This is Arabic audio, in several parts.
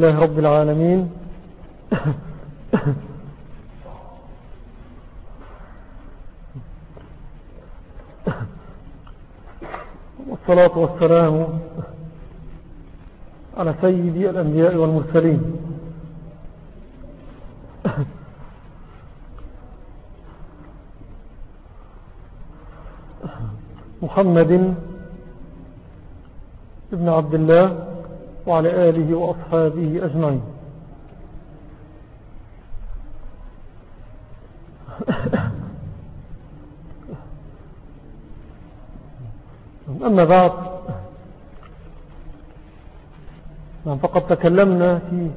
لله رب العالمين. والصلاة والسلام على سيد الأنبياء والمرسلين. محمد ابن عبد الله وعلى آله وأصحابه أجمعين. أما بعد نعم، فقد تكلمنا في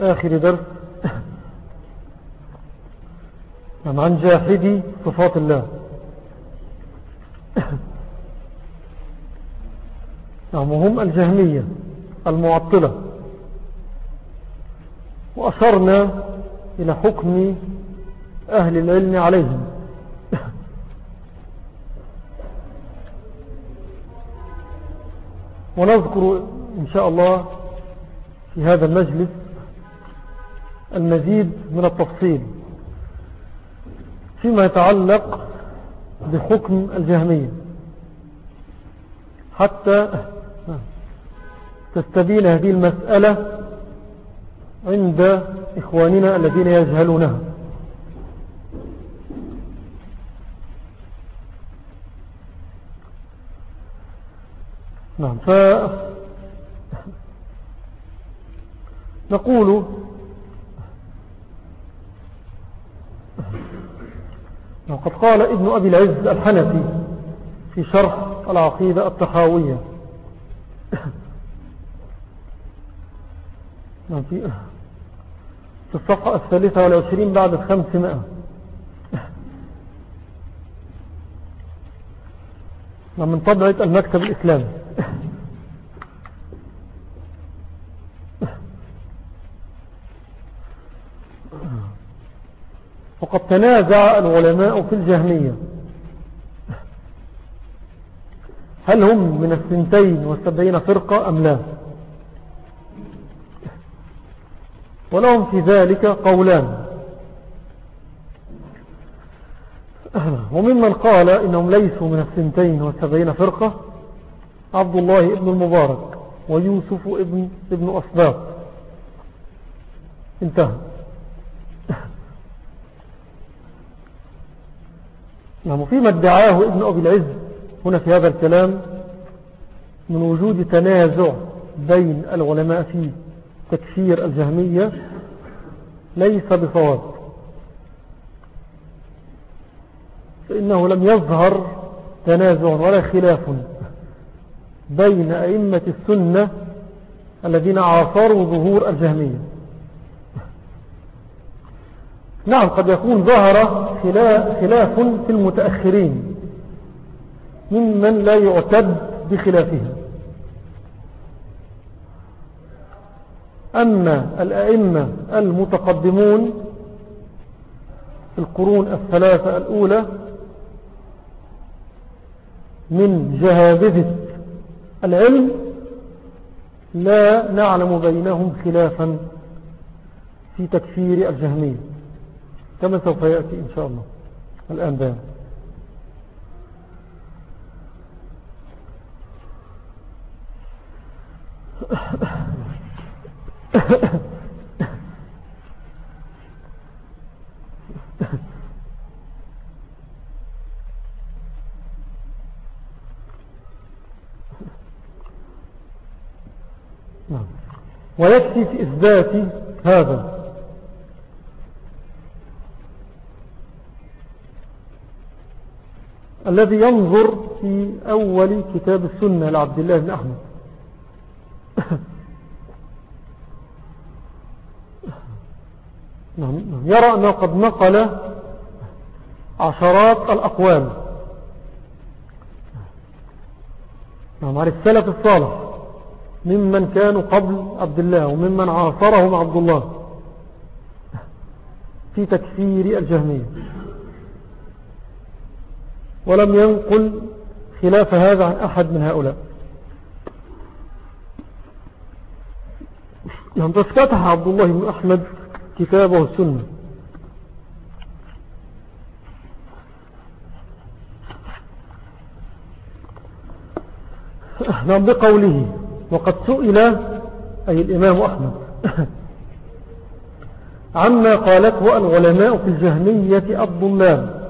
آخر درس. نعم، عن جاحدي صفات الله. نعم وهم الجهمية. المعطلة. وأشرنا إلى حكم أهل العلم عليهم. ونذكر إن شاء الله في هذا المجلس المزيد من التفصيل فيما يتعلق بحكم الجهمية. حتى تستبين هذه المسألة عند إخواننا الذين يجهلونها. نعم ف نقول وقد قال ابن أبي العز الحنفي في شرح العقيدة التحاوية نعم، في الصفحة الثالثة والعشرين بعد الخمسمائة نعم، من طبعة المكتب الإسلامي. وقد تنازع العلماء في الجهمية. هل هم من السنتين والسبعين فرقة أم لا؟ ولهم في ذلك قولان. وممن قال إنهم ليسوا من السنتين والسبعين فرقة عبد الله ابن المبارك ويوسف ابن, ابن أسباب انتهى. نعم فيما ادعاه ابن أبي العز هنا في هذا الكلام من وجود تنازع بين العلماء في تكفير الجهمية ليس بصواب. فإنه لم يظهر تنازع ولا خلاف بين أئمة السنة الذين عاصروا ظهور الجهمية. نعم قد يكون ظهر خلاف في المتأخرين ممن لا يعتد بخلافهم. أما الأئمة المتقدمون في القرون الثلاثة الأولى من جهابذة العلم لا نعلم بينهم خلافا في تكفير الجهمية كما سوف يأتي إن شاء الله الآن بيان نعم. ويكفي في إثبات هذا. الذي ينظر في أول كتاب السنة لعبد الله بن أحمد نعم، نعم. يرى أنه قد نقل عشرات الأقوال نعم عن السلف الصالح ممن كانوا قبل عبد الله وممن عاصرهم عبد الله في تكفير الجهمية. ولم ينقل خلاف هذا عن أحد من هؤلاء. يعني فتح عبد الله بن أحمد كتابه السنة نعم بقوله وقد سئل أي الإمام أحمد. عما قالته العلماء في الجهمية الضلال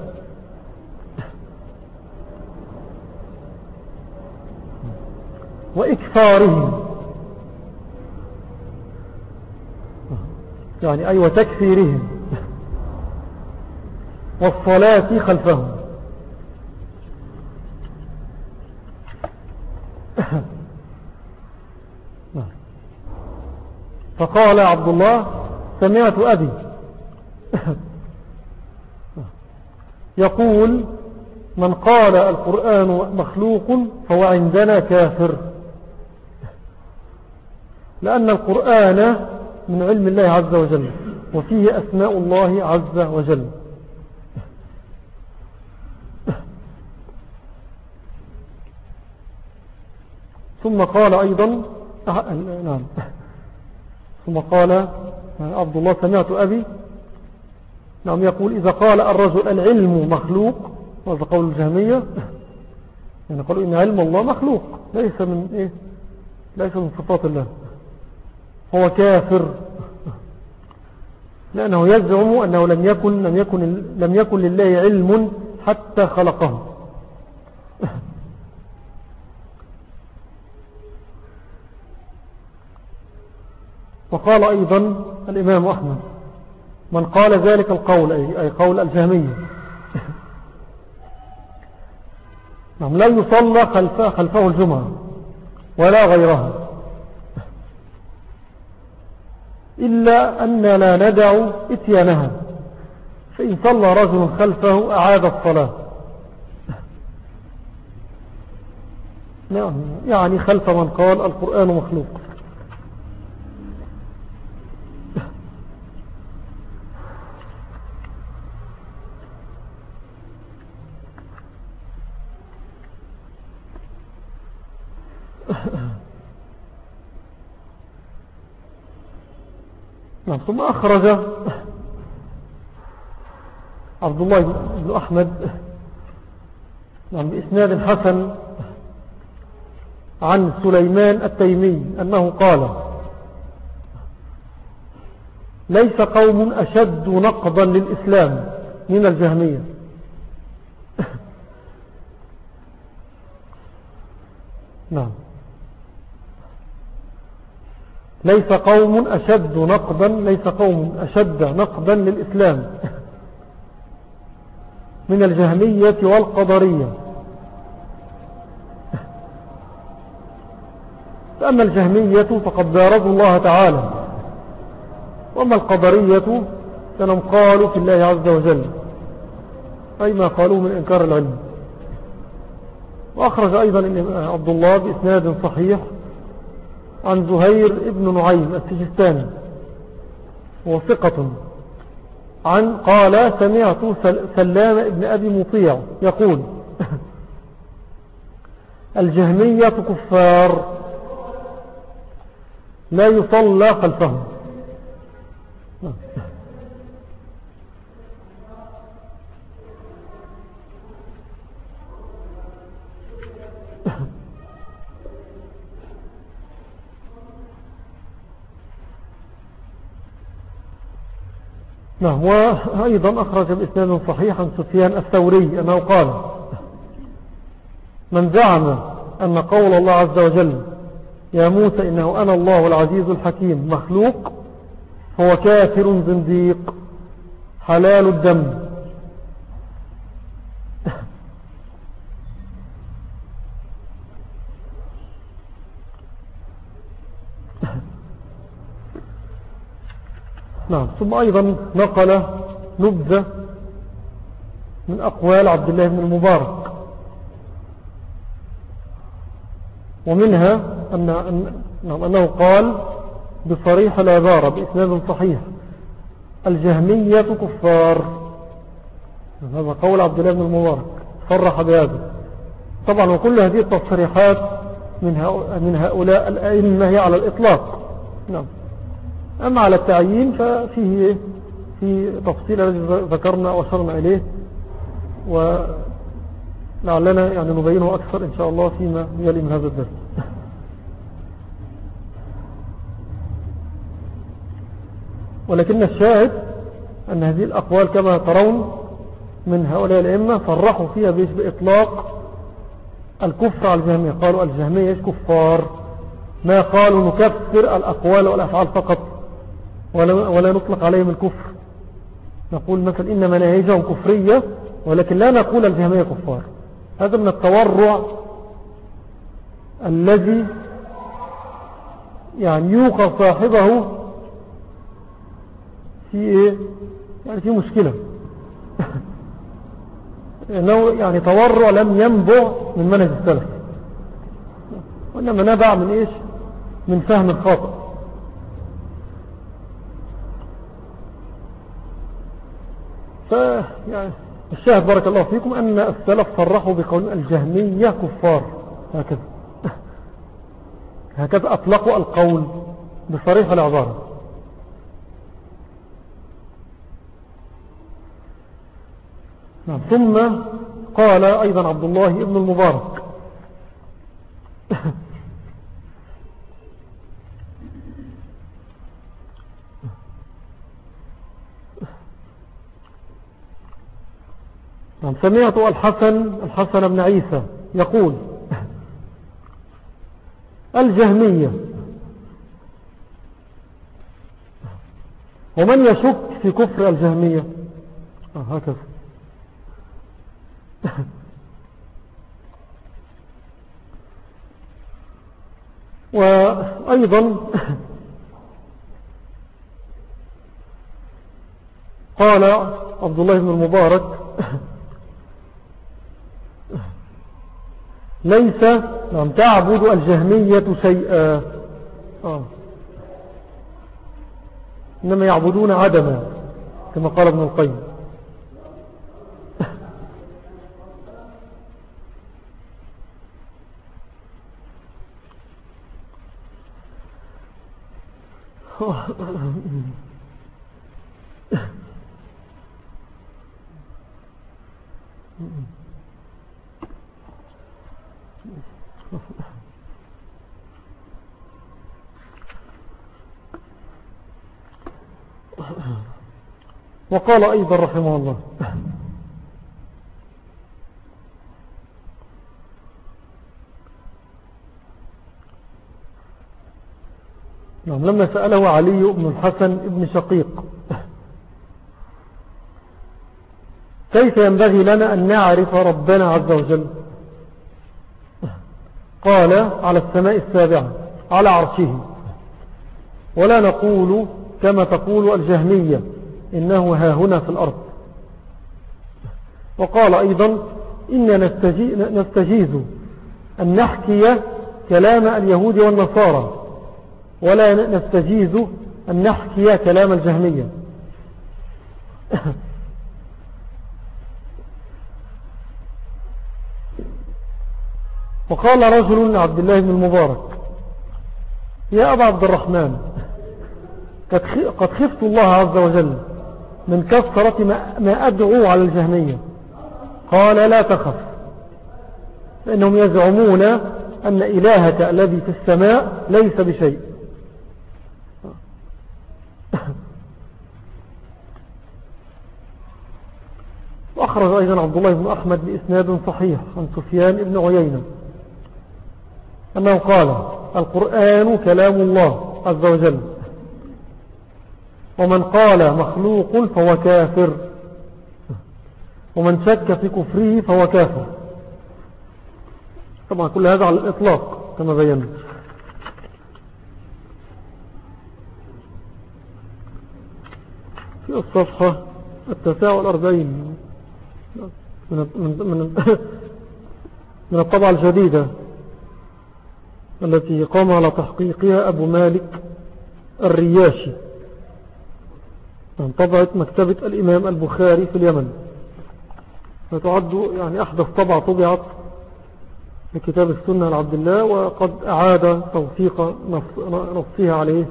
وإكثارهم. يعني أي وتكثيرهم والصلاة خلفهم. فقال عبد الله سمعت أبي يقول من قال القرآن مخلوق فهو عندنا كافر. لأن القرآن من علم الله عز وجل وفيه أسماء الله عز وجل. ثم قال أيضا نعم. ثم قال عبد الله سمعت أبي. نعم يقول إذا قال الرجل العلم مخلوق وهذا قول الجهمية. يعني قالوا إن علم الله مخلوق ليس من إيه؟ ليس من صفات الله. هو كافر. لأنه يزعم أنه لم يكن, لم يكن, لم يكن لله علم حتى خلقه. وقال أيضا الإمام أحمد من قال ذلك القول أي قول الجهمية. نعم لا يصلى خلفه الجمعة ولا غيرها. إلا أن لا ندع إتيانها فإن صلى رجل خلفه أعاد الصلاة. نعم يعني خلف من قال القرآن مخلوق نعم ثم أخرج عبد الله بن أحمد نعم بإسناد حسن عن سليمان التيمي أنه قال ليس قوم أشد نقضا للإسلام من الجهمية. نعم. ليس قوم أشد نقضا ليس قوم أشد نقضا للإسلام. من الجهمية والقدرية. فأما الجهمية فقد بارزوا الله تعالى. وأما القدرية فلم قالوا في الله عز وجل. أي ما قالوا من إنكار العلم. وأخرج أيضا عبد الله بإسناد صحيح. عن زهير ابن نعيم السجستاني وثقة عن قال سمعت سلام ابن أبي مطيع يقول الجهمية كفار لا يصلى خلفهم. نعم وأيضا أخرج بإسناد صحيح عن سفيان الثوري أنه قال من زعم أن قول الله عز وجل يا موسى إنه أنا الله العزيز الحكيم مخلوق هو كافر زنديق حلال الدم نعم. ثم أيضا نقل نبذة من أقوال عبد الله بن المبارك. ومنها أن, نعم أنه قال بصريح العبارة بإسناد صحيح. الجهمية كفار. هذا قول عبد الله بن المبارك. صرح بهذا. طبعا وكل هذه التصريحات من هؤلاء الأئمة على الإطلاق. نعم. أما على التعيين ففيه في تفصيل الذي ذكرنا وأشرنا إليه ولعلنا يعني نبينه أكثر إن شاء الله فيما يلي من هذا الدرس. ولكن الشاهد أن هذه الأقوال كما ترون من هؤلاء الأئمة صرحوا فيها بإطلاق الكفر على الجهمية. قالوا الجهمية كفار. ما قالوا نكفر الأقوال والأفعال فقط. ولا, ولا نطلق عليهم الكفر. نقول مثلا إن مناهجهم كفرية ولكن لا نقول الجهمية كفار. هذا من التورع الذي يعني يوقع صاحبه في إيه؟ يعني في مشكلة. إنه يعني تورع لم ينبع من منهج السلف. وإنما نبع من إيش؟ من فهم خاطئ ف يعني الشاهد بارك الله فيكم أن السلف صرحوا بقول الجهمية كفار. هكذا. هكذا أطلقوا القول بصريح العبارة نعم. ثم قال أيضا عبد الله ابن المبارك. سمعت الحسن الحسن بن عيسى يقول الجهمية. ومن يشك في كفر الجهمية؟ آه هكذا. وأيضا قال عبد الله بن المبارك ليس نعم تعبد الجهمية شيئا آه. إنما يعبدون عدما كما قال ابن القيم وقال أيضا رحمه الله. نعم لما سأله علي بن الحسن بن شقيق كيف ينبغي لنا أن نعرف ربنا عز وجل؟ قال على السماء السابعة على عرشه. ولا نقول كما تقول الجهمية. إنه ها هنا في الأرض. وقال أيضا إن نستجيز أن نحكي كلام اليهود والنصارى ولا نستجيز أن نحكي كلام الجهمية. وقال رجل عبد الله بن المبارك يا أبا عبد الرحمن قد خفت الله عز وجل من كثرة ما أدعو على الجهمية. قال لا تخف. فإنهم يزعمون أن إلهك الذي في السماء ليس بشيء. وأخرج أيضا عبد الله بن أحمد بإسناد صحيح عن سفيان بن عيينة أنه قال القرآن كلام الله عز وجل. ومن قال مخلوق فهو كافر. ومن شك في كفره فهو كافر. طبعا كل هذا على الإطلاق كما بينا. في الصفحة التساع والأربعين من, من, من, الطبعة الجديدة التي قام على تحقيقها أبو مالك الرياشي. طبعت مكتبة الإمام البخاري في اليمن. فتعد يعني أحدث طبعة طبعت لكتاب السنة لعبد الله وقد أعاد توثيق نصها عليه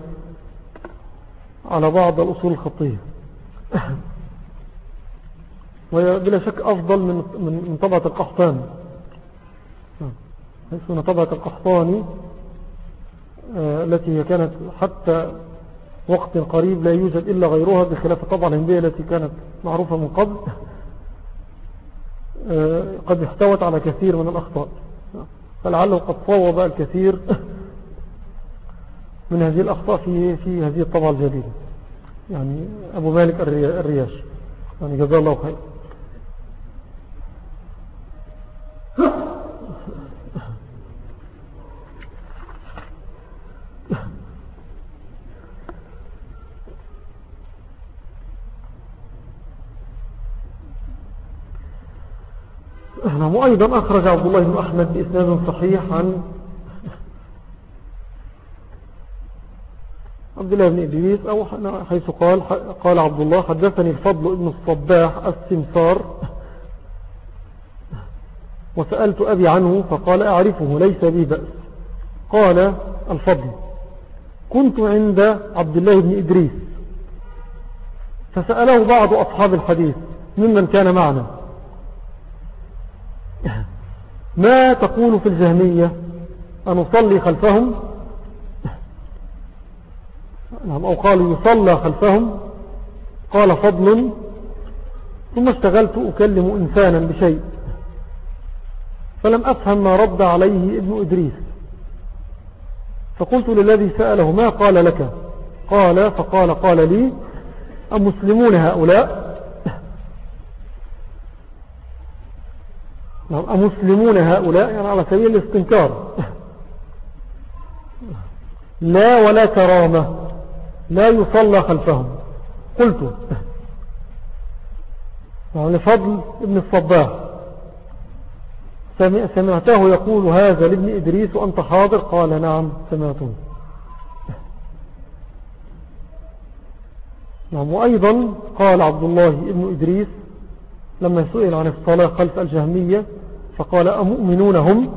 على بعض الأصول الخطية. وهي بلا شك أفضل من من طبعة القحطاني. حيث أن طبعة القحطاني آه، التي كانت حتى وقت قريب لا يوجد إلا غيرها بخلاف طبعة الهندية التي كانت معروفة من قبل آه، قد احتوت على كثير من الأخطاء. فلعله قد صوب الكثير من هذه الأخطاء في, في هذه الطبعة الجديدة. يعني أبو مالك الرياش. يعني جزاه الله خير نعم وأيضا أخرج عبد الله بن أحمد بإسناد صحيح عن عبد الله بن إدريس أو حيث قال قال عبد الله حدثني الفضل ابن الصباح السمسار وسألت أبي عنه فقال أعرفه ليس بي بأس. قال الفضل. كنت عند عبد الله بن إدريس. فسأله بعض أصحاب الحديث ممن كان معنا؟ ما تقول في الجهمية أن أصلي خلفهم؟ نعم أو قال يصلى خلفهم. قال فضل ثم اشتغلت أكلم إنسانا بشيء فلم أفهم ما رد عليه ابن إدريس. فقلت للذي سأله ما قال لك؟ قال فقال قال لي أمسلمون هؤلاء؟ نعم أمسلمون هؤلاء؟ يعني على سبيل الاستنكار. لا ولا كرامة لا يصلى خلفهم. قلت. يعني لفضل ابن الصباح. سمعته يقول هذا لابن إدريس وأنت حاضر؟ قال نعم سمعته. نعم وأيضا قال عبد الله ابن إدريس لما سئل عن الصلاة خلف الجهمية فقال أمؤمنون هم.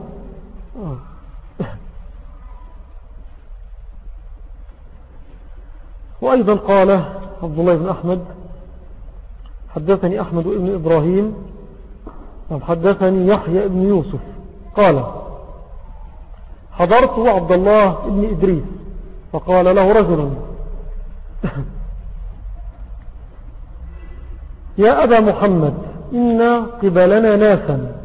وأيضا قال عبد الله بن أحمد حدثني أحمد بن إبراهيم حدثني يحيى بن يوسف قال حضرت عبد الله بن إدريس فقال له رجل يا أبا محمد إن قبلنا ناسا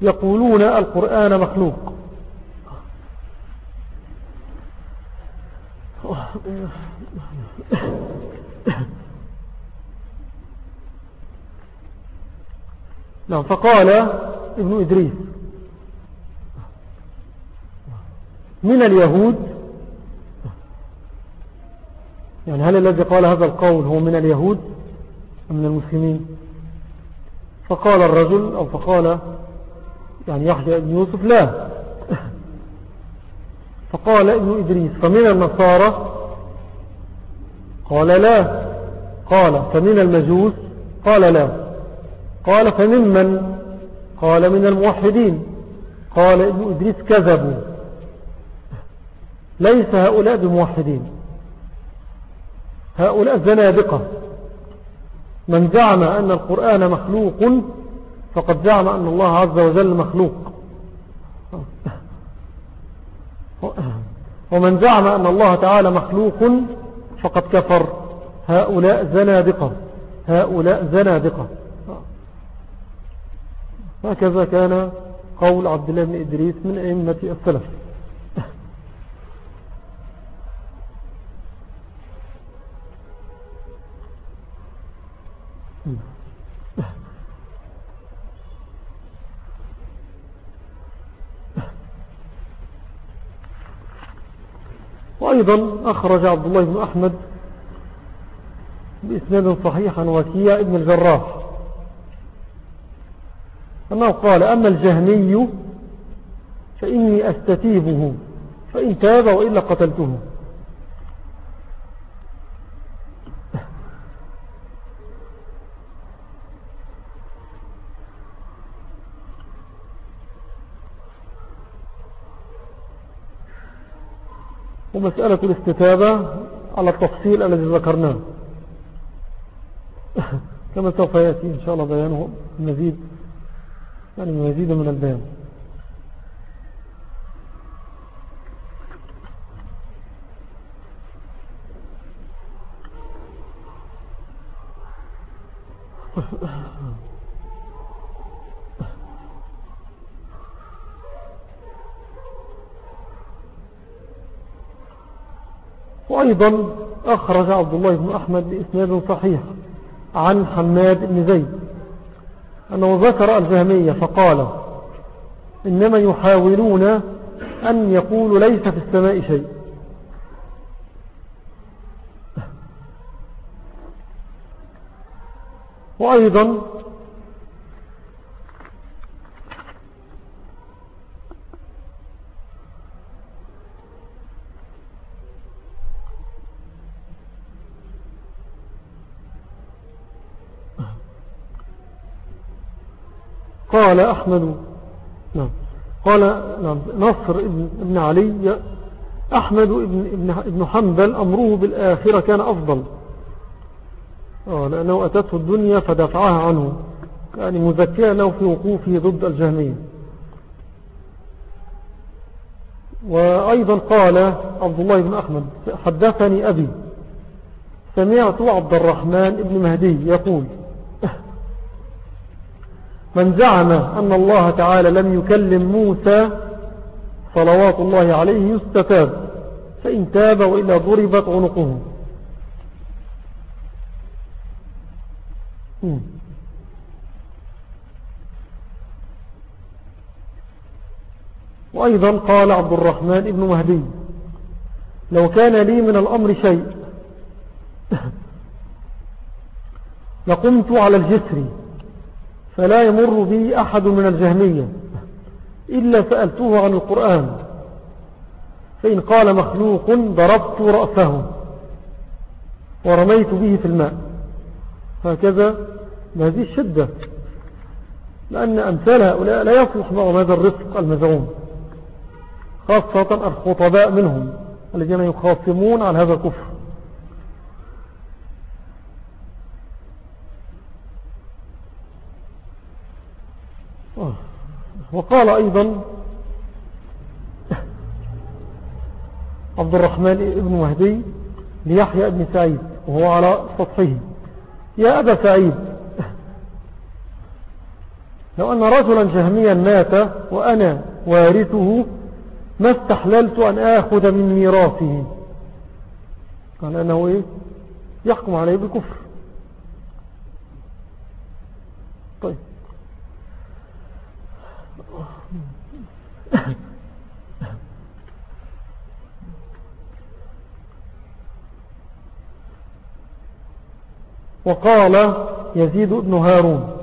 يقولون القرآن مخلوق. نعم فقال ابن إدريس من اليهود؟ يعني هل الذي قال هذا القول هو من اليهود أم من المسلمين؟ فقال الرجل أو فقال يعني يحيى بن يوسف لا. فقال ابن إدريس فمن النصارى؟ قال لا. قال فمن المجوس؟ قال لا. قال فممن قال من الموحدين. قال ابن إدريس كذبوا. ليس هؤلاء بموحدين. هؤلاء زنادقة. من زعم أن القرآن مخلوق فقد زعم أن الله عز وجل مخلوق. ومن زعم أن الله تعالى مخلوق فقد كفر. هؤلاء زنادقة. هؤلاء زنادقة. هكذا كان قول عبد الله بن إدريس من أئمة السلف. وأيضا أخرج عبد الله بن أحمد بإسناد صحيح عن وكيع ابن الجراح. أنه قال أما الجهمي فإني أستتيبه فإن تاب وإلا قتلته. ومسألة الاستتابة على التفصيل الذي ذكرناه. كما سوف يأتي إن شاء الله بيانه مزيد يعني مزيد من البيان. وأيضا أخرج عبد الله بن أحمد بإسناد صحيح عن حماد بن زيد أنه ذكر الجهمية فقال إنما يحاولون أن يقولوا ليس في السماء شيء. وأيضا قال أحمد نعم قال نعم نصر ابن علي أحمد ابن, ابن حنبل أمره بالآخرة كان أفضل. آه، لأنه أتته الدنيا فدفعها عنه يعني مذكية له في وقوفه ضد الجهمية. وأيضا قال عبد الله بن أحمد حدثني أبي سمعت عبد الرحمن بن مهدي يقول من زعم أن الله تعالى لم يكلم موسى صلوات الله عليه يستتاب فإن تاب وإلا ضربت عنقه. وأيضا قال عبد الرحمن ابن مهدي لو كان لي من الأمر شيء لقمت على الجسر. فلا يمر بي أحد من الجهمية إلا سألته عن القرآن. فإن قال مخلوق ضربت رأسه ورميت به في الماء. هكذا بهذه الشدة لأن أمثال هؤلاء لا يصلح معهم هذا الرفق المزعوم خاصة الخطباء منهم الذين يخاصمون عن هذا الكفر. وقال أيضا عبد الرحمن بن مهدي ليحيى بن سعيد وهو على سطحه. يا أبا سعيد لو أن رجلا جهميا مات وأنا وارثه ما استحللت أن آخذ من ميراثه. قال أنه إيه؟ يحكم عليه بالكفر. طيب. وقال يزيد بن هارون.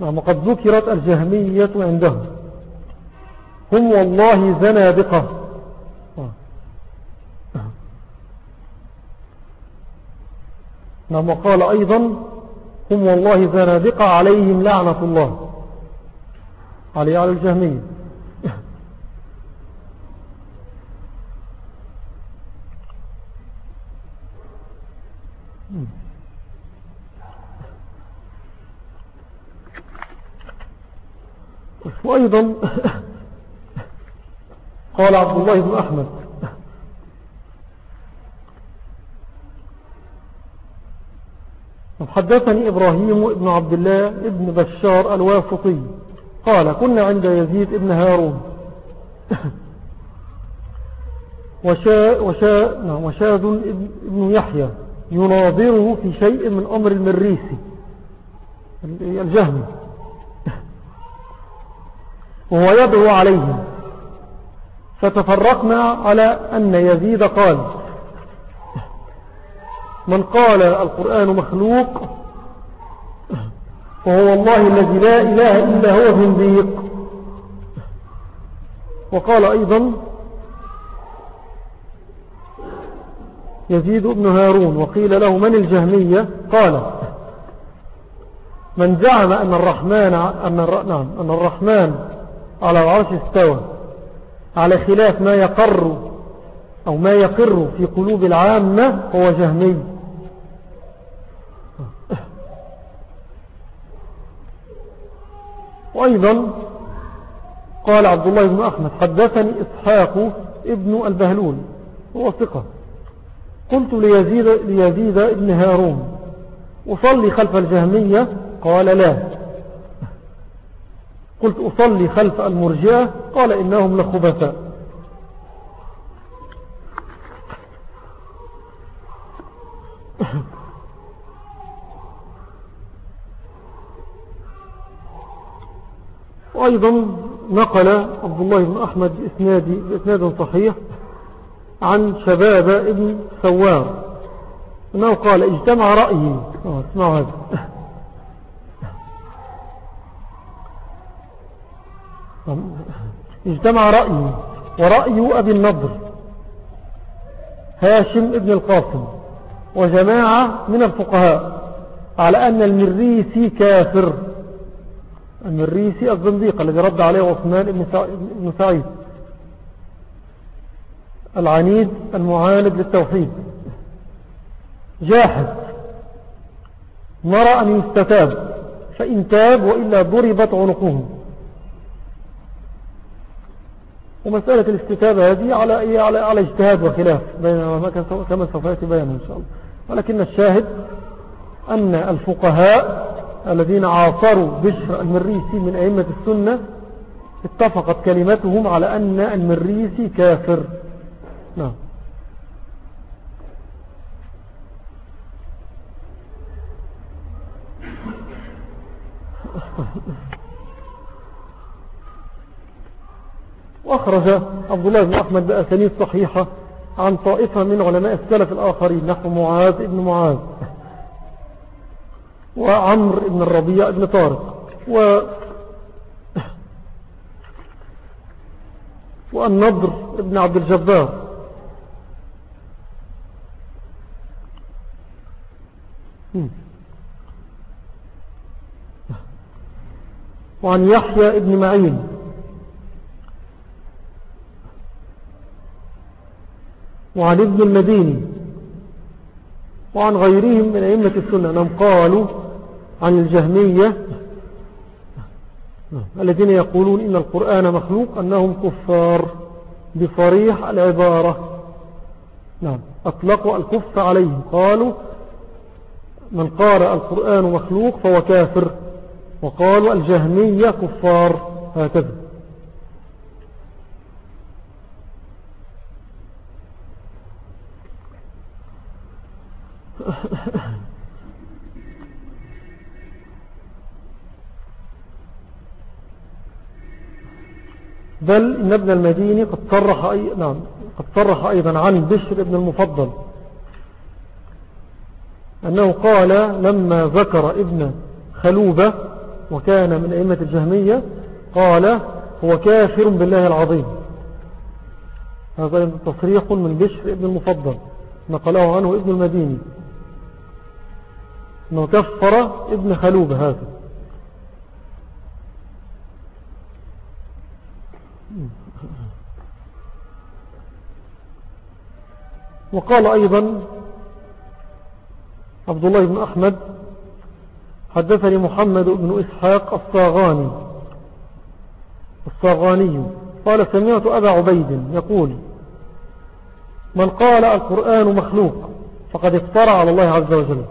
نعم قد ذكرت الجهمية عندهم. هم والله زنادقة نعم وقال أيضا هم والله زنادقة عليهم لعنة الله. علي على الجهمية. وأيضا قال عبد الله بن أحمد حدثني إبراهيم بن عبد الله بن بشار الواسطي قال كنا عند يزيد بن هارون. وشا وشا نعم، وشاذ بن يحيى يناظره في شيء من أمر المريسي الجهمي وهو يدعو عليهم. فتفرقنا على أن يزيد قال من قال القرآن مخلوق فهو الله الذي لا إله إلا هو زنديق وقال أيضا يزيد بن هارون وقيل له من الجهمية قال من زعم أن الرحمن أن. نعم أن الرحمن على العرش استوى على خلاف ما يقر أو ما يقر في قلوب العامة هو جهمي وأيضا قال عبد الله بن أحمد حدثني إسحاق ابن البهلول هو ثقة. قلت ليزيد, ليزيد ابن هارون أصلي خلف الجهمية؟ قال لا. قلت أصلي خلف المرجئة؟ قال إنهم لخبثاء. وأيضا نقل عبد الله بن أحمد بإسناد, صحيح عن شباب ابن سوار أنه قال اجتمع رأيي. آه، اسمعوا هذا. اجتمع رأيي ورأي أبي النضر هاشم ابن القاسم وجماعة من الفقهاء على أن المريسي كافر. المريسي الزنديق الذي رد عليه عثمان بن سعيد. العنيد المعاند للتوحيد. جاحد. نرى أن يستتاب فإن تاب وإلا ضربت عنقه. ومسألة الاستتابة هذه على إيه؟ على على اجتهاد وخلاف بين كما سوف يأتي بيانه إن شاء الله. ولكن الشاهد أن الفقهاء الذين عاصروا بشر المريسي من أئمة السنة اتفقت كلمتهم على أن المريسي كافر. نعم. وأخرج عبد الله بن أحمد بأسانيد صحيحة عن طائفة من علماء السلف الآخرين نحو معاذ بن معاذ. وعمر بن الربيع بن طارق. و والنضر بن عبد الجبار. وعن يحيى ابن معين. وعن ابن المديني. وعن غيرهم من أئمة السنة. أنهم قالوا عن الجهمية. الذين يقولون إن القرآن مخلوق أنهم كفار بصريح العبارة. نعم. أطلقوا الكف عليهم. قالوا من قارأ القرآن مخلوق فهو كافر. وقالوا الجهمية كفار. هكذا. بل إن ابن المديني قد صرح, أي... نعم قد صرح أيضا عن بشر ابن المفضل. أنه قال لما ذكر ابن خلوبة وكان من أئمة الجهمية قال هو كافر بالله العظيم. هذا تصريح من بشر ابن المفضل نقله عنه ابن المديني. أنه كفر ابن خلوبة هذا. وقال أيضا عبد الله بن أحمد حدثني محمد بن إسحاق الصاغاني. الصاغاني. قال سمعت أبا عبيد يقول من قال القرآن مخلوق فقد افترى على الله عز وجل.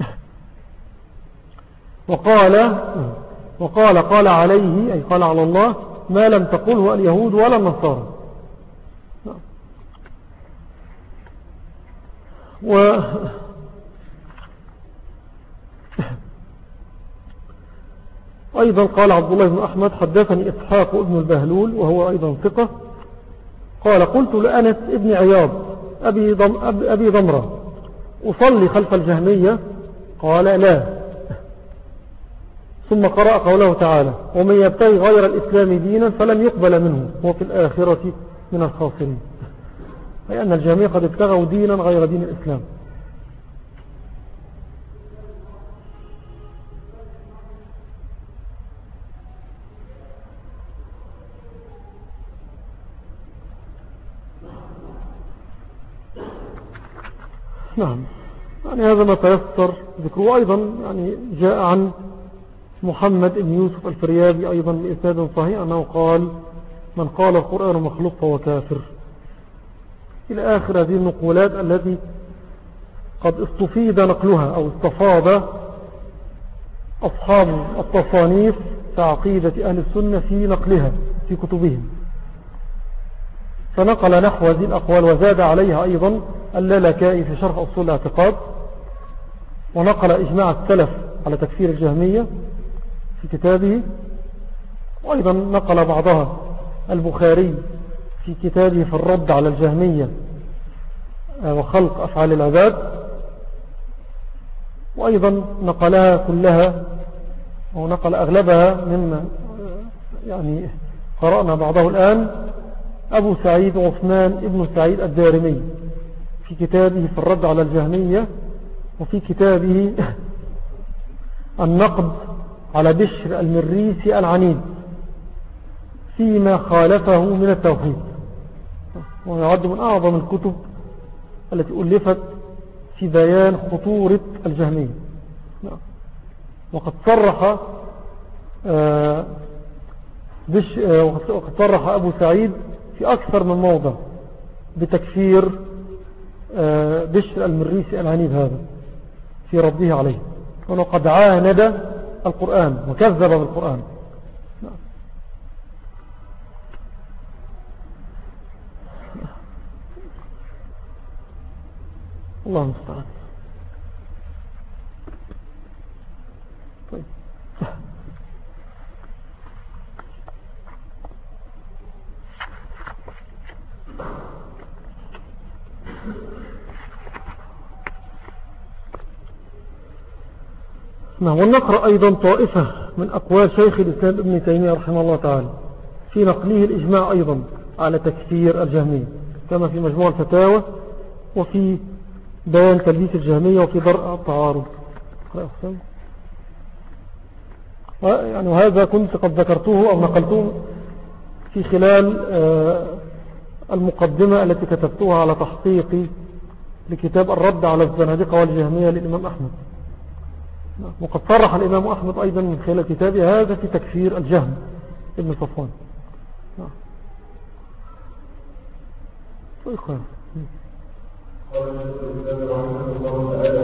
وقال وقال قال عليه أي قال على الله ما لم تقله اليهود ولا النصارى. و أيضا قال عبد الله بن أحمد حدثني إسحاق ابن البهلول وهو أيضا ثقة. قال قلت لأنس ابن عياض أبي, أبي ضمرة أصلي خلف الجهمية؟ قال لا. ثم قرأ قوله تعالى ومن يبتغي غير الإسلام دينا فلن يقبل منه هو في الآخرة من الخاسرين. أي أن الجميع قد ابتغوا دينا غير دين الإسلام. نعم. يعني هذا ما تيسر ذكره. أيضا يعني جاء عن محمد بن يوسف الفريابي أيضا بإسناد صحيح أنه قال من قال القرآن مخلوق فهو كافر. إلى آخر هذه النقولات التي قد استفيد نقلها أو استفاض أصحاب التصانيف في عقيدة أهل السنة في نقلها في كتبهم. فنقل نحو هذه الأقوال وزاد عليها أيضا اللالكائي في شرح أصول الاعتقاد ونقل إجماع السلف على تكفير الجهمية في كتابه وأيضا نقل بعضها. البخاري في كتابه في الرد على الجهمية آه، وخلق أفعال العباد. وأيضا نقلها كلها أو نقل أغلبها مما آه، يعني قرأنا بعضه الآن. أبو سعيد عثمان ابن سعيد الدارمي في كتابه في الرد على الجهمية وفي كتابه النقد على بشر المريسي العنيد فيما خالفه من التوحيد. ويعد من أعظم الكتب التي ألفت في بيان خطورة الجهمية. وقد صرح آه، بش آه، وقد صرح أبو سعيد في أكثر من موضع بتكفير آه، بشر المريسي العنيد هذا في رده عليه. وقد عاند القرآن وكذب بالقرآن. الله المستعان طيب نعم ونقرأ أيضا طائفة من أقوال شيخ الإسلام ابن تيمية رحمه الله تعالى في نقله الإجماع أيضا على تكفير الجهمية كما في مجموع الفتاوى وفي بيان تلبيس الجهمية وفي درء التعارض. يعني وهذا كنت قد ذكرته أو نقلته في خلال آه، المقدمة التي كتبتها على تحقيق لكتاب الرد على الزنادقة والجهمية للإمام أحمد. وقد صرح الإمام أحمد أيضا من خلال كتابه هذا في تكفير الجهم ابن صفوان. وإخوان قال رحمه الله تعالى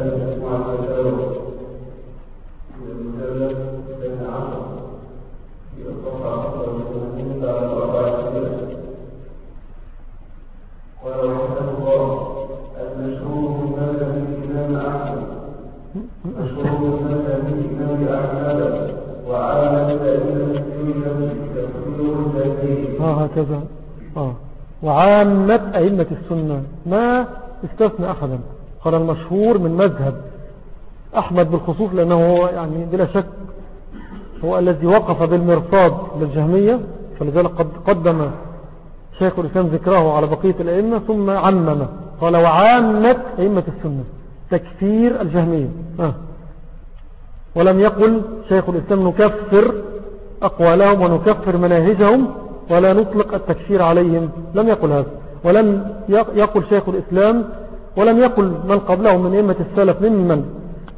قال رحمه الله المشهور من مذهب الإمام أحمد. آه هكذا. آه. وعامة أئمة السنة ما استثنى أحدا. قال المشهور من مذهب أحمد بالخصوص لأنه هو يعني بلا شك هو الذي وقف بالمرصاد للجهمية فلذلك قد قدم شيخ الإسلام ذكره على بقية الأئمة ثم عمم. قال وعامة أئمة السنة. تكفير الجهمية. ولم يقل شيخ الإسلام نكفر أقوالهم ونكفر مناهجهم ولا نطلق التكفير عليهم. لم يقل هذا. ولم يقل شيخ الإسلام ولم يقل من قبله من إمة السلف ممن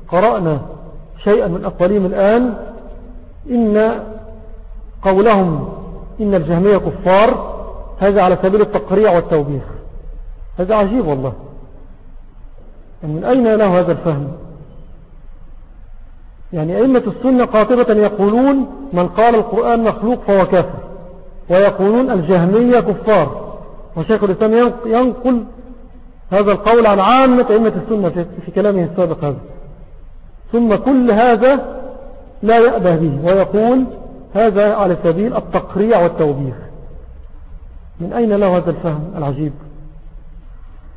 قرأنا شيئا من أقوالهم الآن. إن قولهم إن الجهمية كفار. هذا على سبيل التقريع والتوبيخ. هذا عجيب والله. من أين له هذا الفهم؟ يعني أئمة السنة قاطبة يقولون من قال القرآن مخلوق فهو كافر ويقولون الجهمية كفار. وشيخ الإسلام ينقل هذا القول عن عامة أئمة السنة في كلامه السابق هذا. ثم كل هذا لا يأبه به ويقول هذا على سبيل التقريع والتوبيخ. من أين له هذا الفهم العجيب؟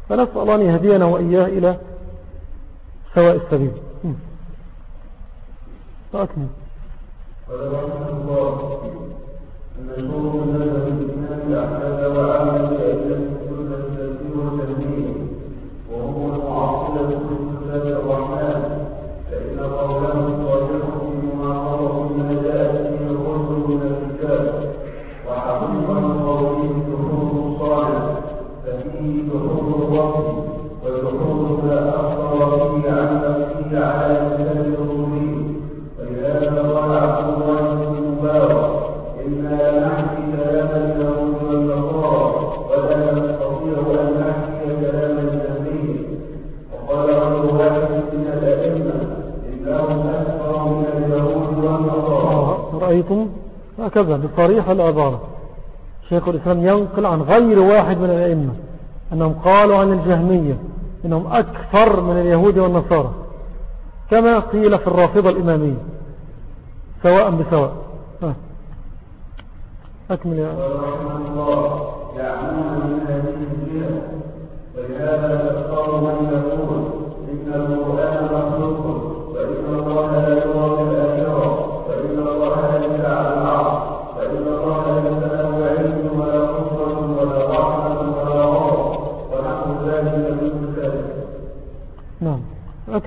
فنسأل أن يهدينا وإياه إلى سواء السبيل. فأكمل رحمه الله أن هكذا بصريح العبارة شيخ الإسلام ينقل عن غير واحد من الأئمة أنهم قالوا عن الجهمية إنهم أكثر من اليهود والنصارى كما قيل في الرافضة الإمامية سواء بسواء. أكمل يا الله يعمون من هذه ولهذا تختار من يقول إن القرآن مخلوق وإن الله لا يرى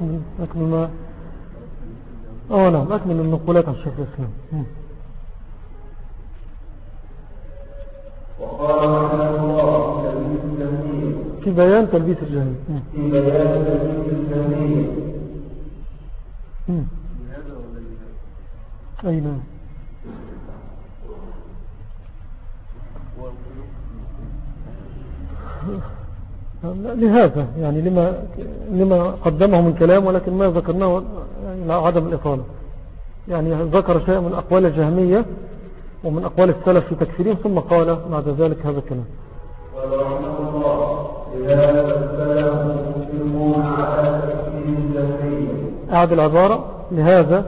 أكمل أكمل ما أو نعم أكمل النقولات عن شيخ الإسلام. الله في بيان تلبيس الجهل. في بيان تلبيس التنبيه مم. أي نعم لا، لهذا يعني لما لما قدمه من كلام ولكن ما ذكرناه لا عدم الإطالة يعني ذكر شيء من أقوال الجهمية ومن أقوال السلف في تكفيرهم ثم قال بعد ذلك هذا الكلام. على أعد العبارة لهذا.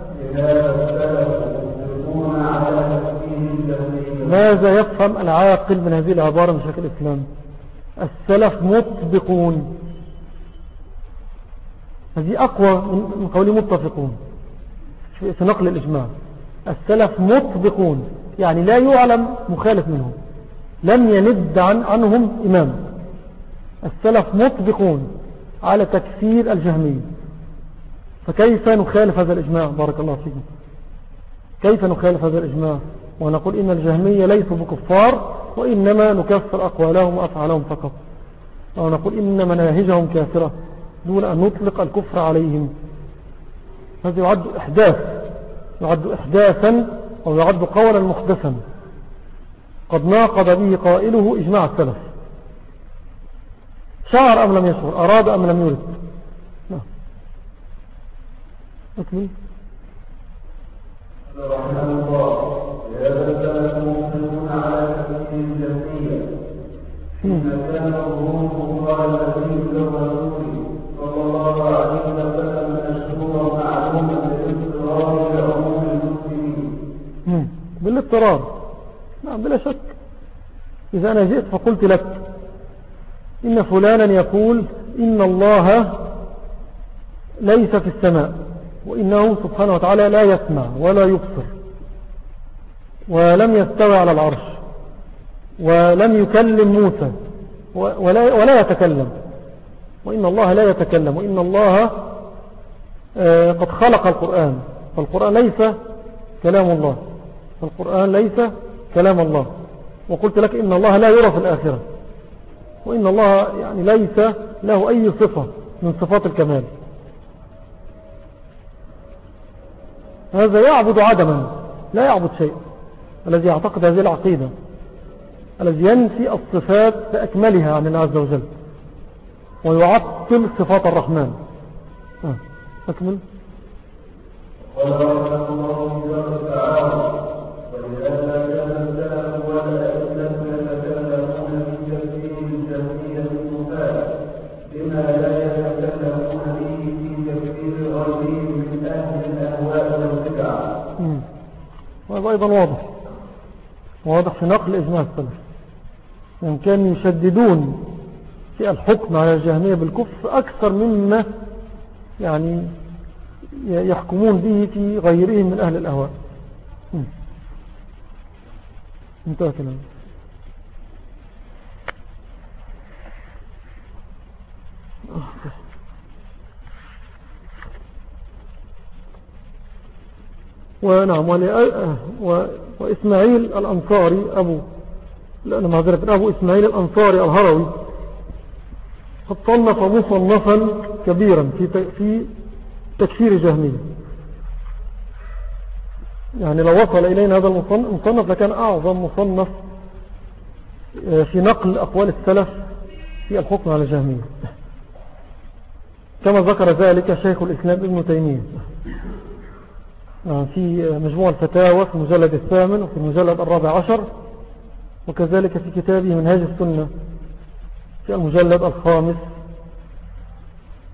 ماذا يفهم العاقل من هذه العبارة من شكل الإسلام السلف مطبقون هذه أقوى من قول متفقون. في نقل الإجماع. السلف مطبقون يعني لا يعلم مخالف منهم. لم يند عن عنهم إمام. السلف مطبقون على تكفير الجهمية. فكيف نخالف هذا الإجماع؟ بارك الله فيكم. كيف نخالف هذا الإجماع؟ ونقول إن الجهمية ليسوا بكفار وإنما نكفر أقوالهم وأفعالهم فقط. أو نقول إن مناهجهم كافرة دون أن نطلق الكفر عليهم. هذا يعد إحداث يعد إحداثا أو يعد قولا محدثا. قد ناقض به قائله إجماع السلف. شعر أم لم يشعر؟ أراد أم لم يرد؟ نعم. أكمل رحمه الله. بالاضطرار نعم بلا شك. إذا أنا جئت فقلت لك إن فلانا يقول إن الله ليس في السماء وإنه سبحانه وتعالى لا يسمع ولا يبصر ولم يستوي على العرش ولم يكلم موسى ولا, ولا يتكلم. وإن الله لا يتكلم. وإن الله آه، قد خلق القرآن. فالقرآن ليس كلام الله. القرآن ليس كلام الله. وقلت لك إن الله لا يرى في الآخرة. وإن الله يعني ليس له أي صفة من صفات الكمال. هذا يعبد عدما. لا يعبد شيء. الذي يعتقد هذه العقيدة. الذي ينفي الصفات بأكملها عن الله عز وجل ويعطل صفات الرحمن آه، أكمل رحمه الله كان السلف والأئمة يتكلمون في تفسير الجهمية المفاد بما لا يتكلمون به في تفسير غيرهم من أهل الأهواء والبدع مم. وهذا أيضا واضح واضح في نقل إجماع السلف يعني كانوا يشددون في الحكم على الجهمية بالكفر أكثر مما يعني يحكمون به في غيرهم من أهل الأهواء. انتهى كلام ونعم وإسماعيل الأنصاري أبو لأن معذرة أبو إسماعيل الأنصاري الهروي قد صنف مصنفا كبيرا في في تكفير يعني لو وصل إلينا هذا المصنف لكان أعظم مصنف آه، في نقل أقوال السلف في الحكم على الجهمية كما ذكر ذلك شيخ الإسلام ابن تيمية. آه، في مجموع الفتاوى في المجلد الثامن وفي المجلد الرابع عشر. وكذلك في كتابه منهاج السنة في المجلد الخامس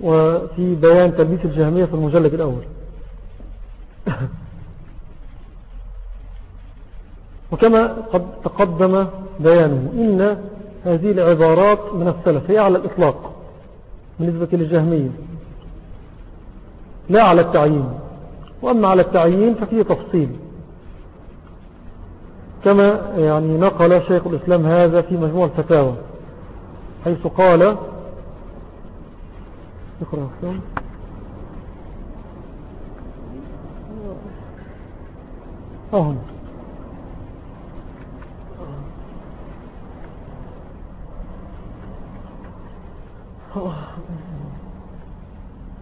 وفي بيان تلبيس الجهمية في المجلد الأول. وكما قد تقدم بيانه إن هذه العبارات من السلف هي على الإطلاق بالنسبة للجهمية لا على التعيين. وأما على التعيين ففيه تفصيل. كما يعني نقل شيخ الإسلام هذا في مجموع الفتاوى حيث قال اقرأ أهنا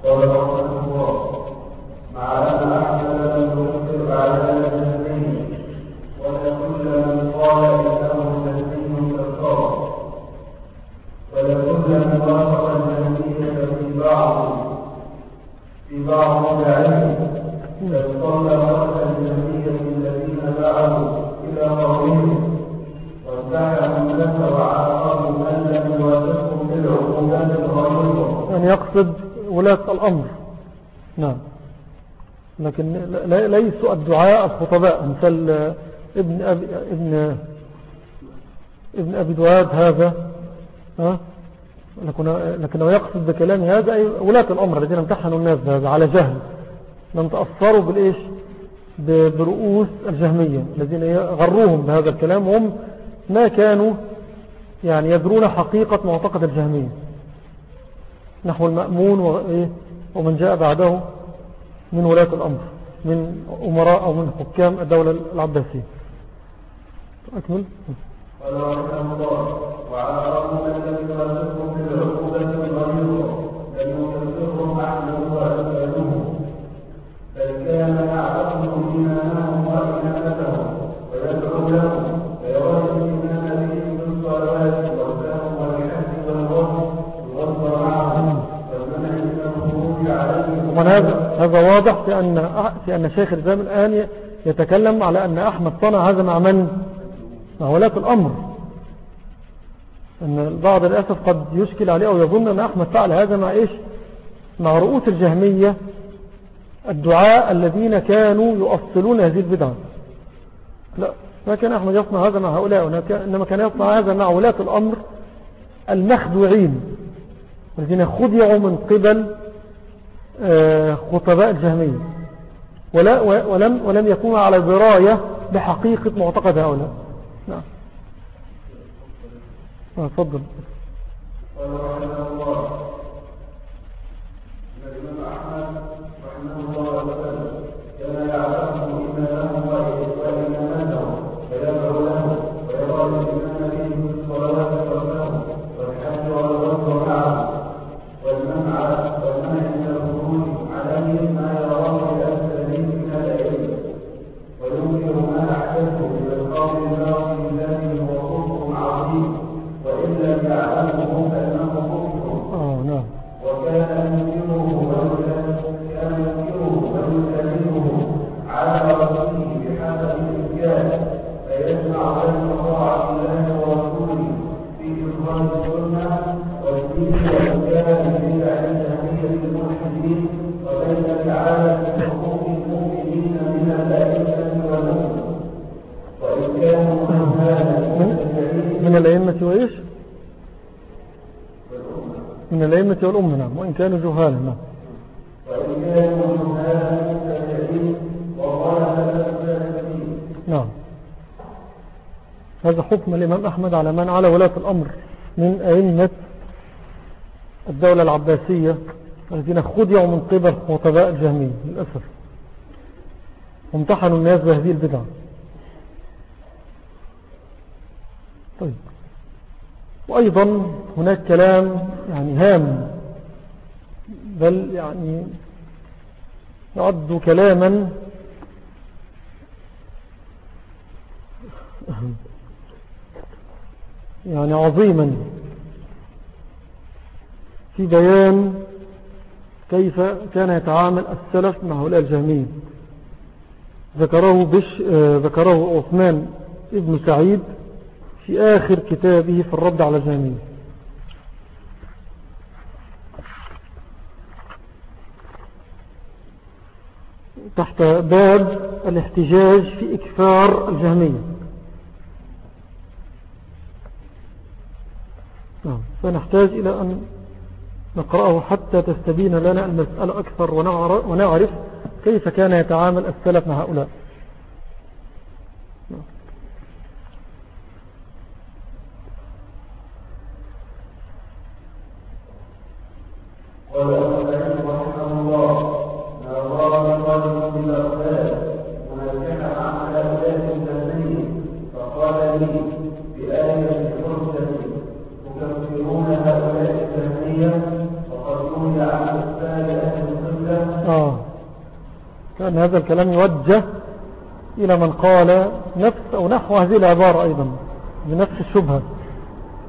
قال رحمه الله مع وقت الجهمية الذين إلى قومهم الغليظة يعني يقصد ولاة الأمر. نعم. لكن ليسوا الدعاء الخطباء مثل ابن أبي, ابن ابن أبي دواد هذا. ها؟ لكنه يقصد بكلام هذا أي ولاة الأمر الذين امتحنوا الناس هذا على جهل. لم تأثروا بالإيش برؤوس الجهمية الذين غروهم بهذا الكلام وهم ما كانوا يعني يدرون حقيقة معتقد الجهمية. نحو المأمون ومن جاء بعده من ولاة الأمر من أمراء أو من حكام الدولة العباسية. أكمل. قال رحمه الله وعلى رغم الذي يرزقهم في العقوبة الغليظة لم يكفرهم أحمد هذا واضح في أن, في أن شيخ الإسلام الآن يتكلم على أن أحمد صنع هذا مع من؟ مع ولاة الأمر. أن البعض للأسف قد يشكل عليه أو يظن أن أحمد فعل هذا مع إيش؟ مع رؤوس الجهمية الدعاء الذين كانوا يؤصلون هذه البدعة لا ما كان أحمد يصنع هذا مع هؤلاء إنما كان يصنع هذا مع ولاة الأمر المخدوعين الذين خدعوا من قبل آه، خطباء الجهمية. ولا ولم, ولم يكون على دراية بحقيقة معتقد هؤلاء. نعم. تفضل. نعم وكان من الأئمة والأمة نعم. وإن كانوا جهالا نعم. وإن كانوا نعم. هذا حكم الإمام أحمد على من على ولاة الأمر من أئمة الدولة العباسية الذين خدعوا من قبل خطباء الجهمية للأسف. وامتحنوا الناس بهذه البدعة. طيب. وأيضا هناك كلام يعني هام بل يعني يعد كلاما يعني عظيما في بيان كيف كان يتعامل السلف مع هؤلاء الجهميين ذكره, بش ذكره عثمان ابن سعيد في آخر كتابه في الرد على الجهميين تحت باب الاحتجاج في إكثار الجهمية نعم. فنحتاج إلى أن نقرأه حتى تستبين لنا المسألة أكثر ونعرف كيف كان يتعامل السلف مع هؤلاء كان هذا الكلام يوجه إلى من قال نفس أو نحو هذه العبارة أيضا بنفس الشبهة.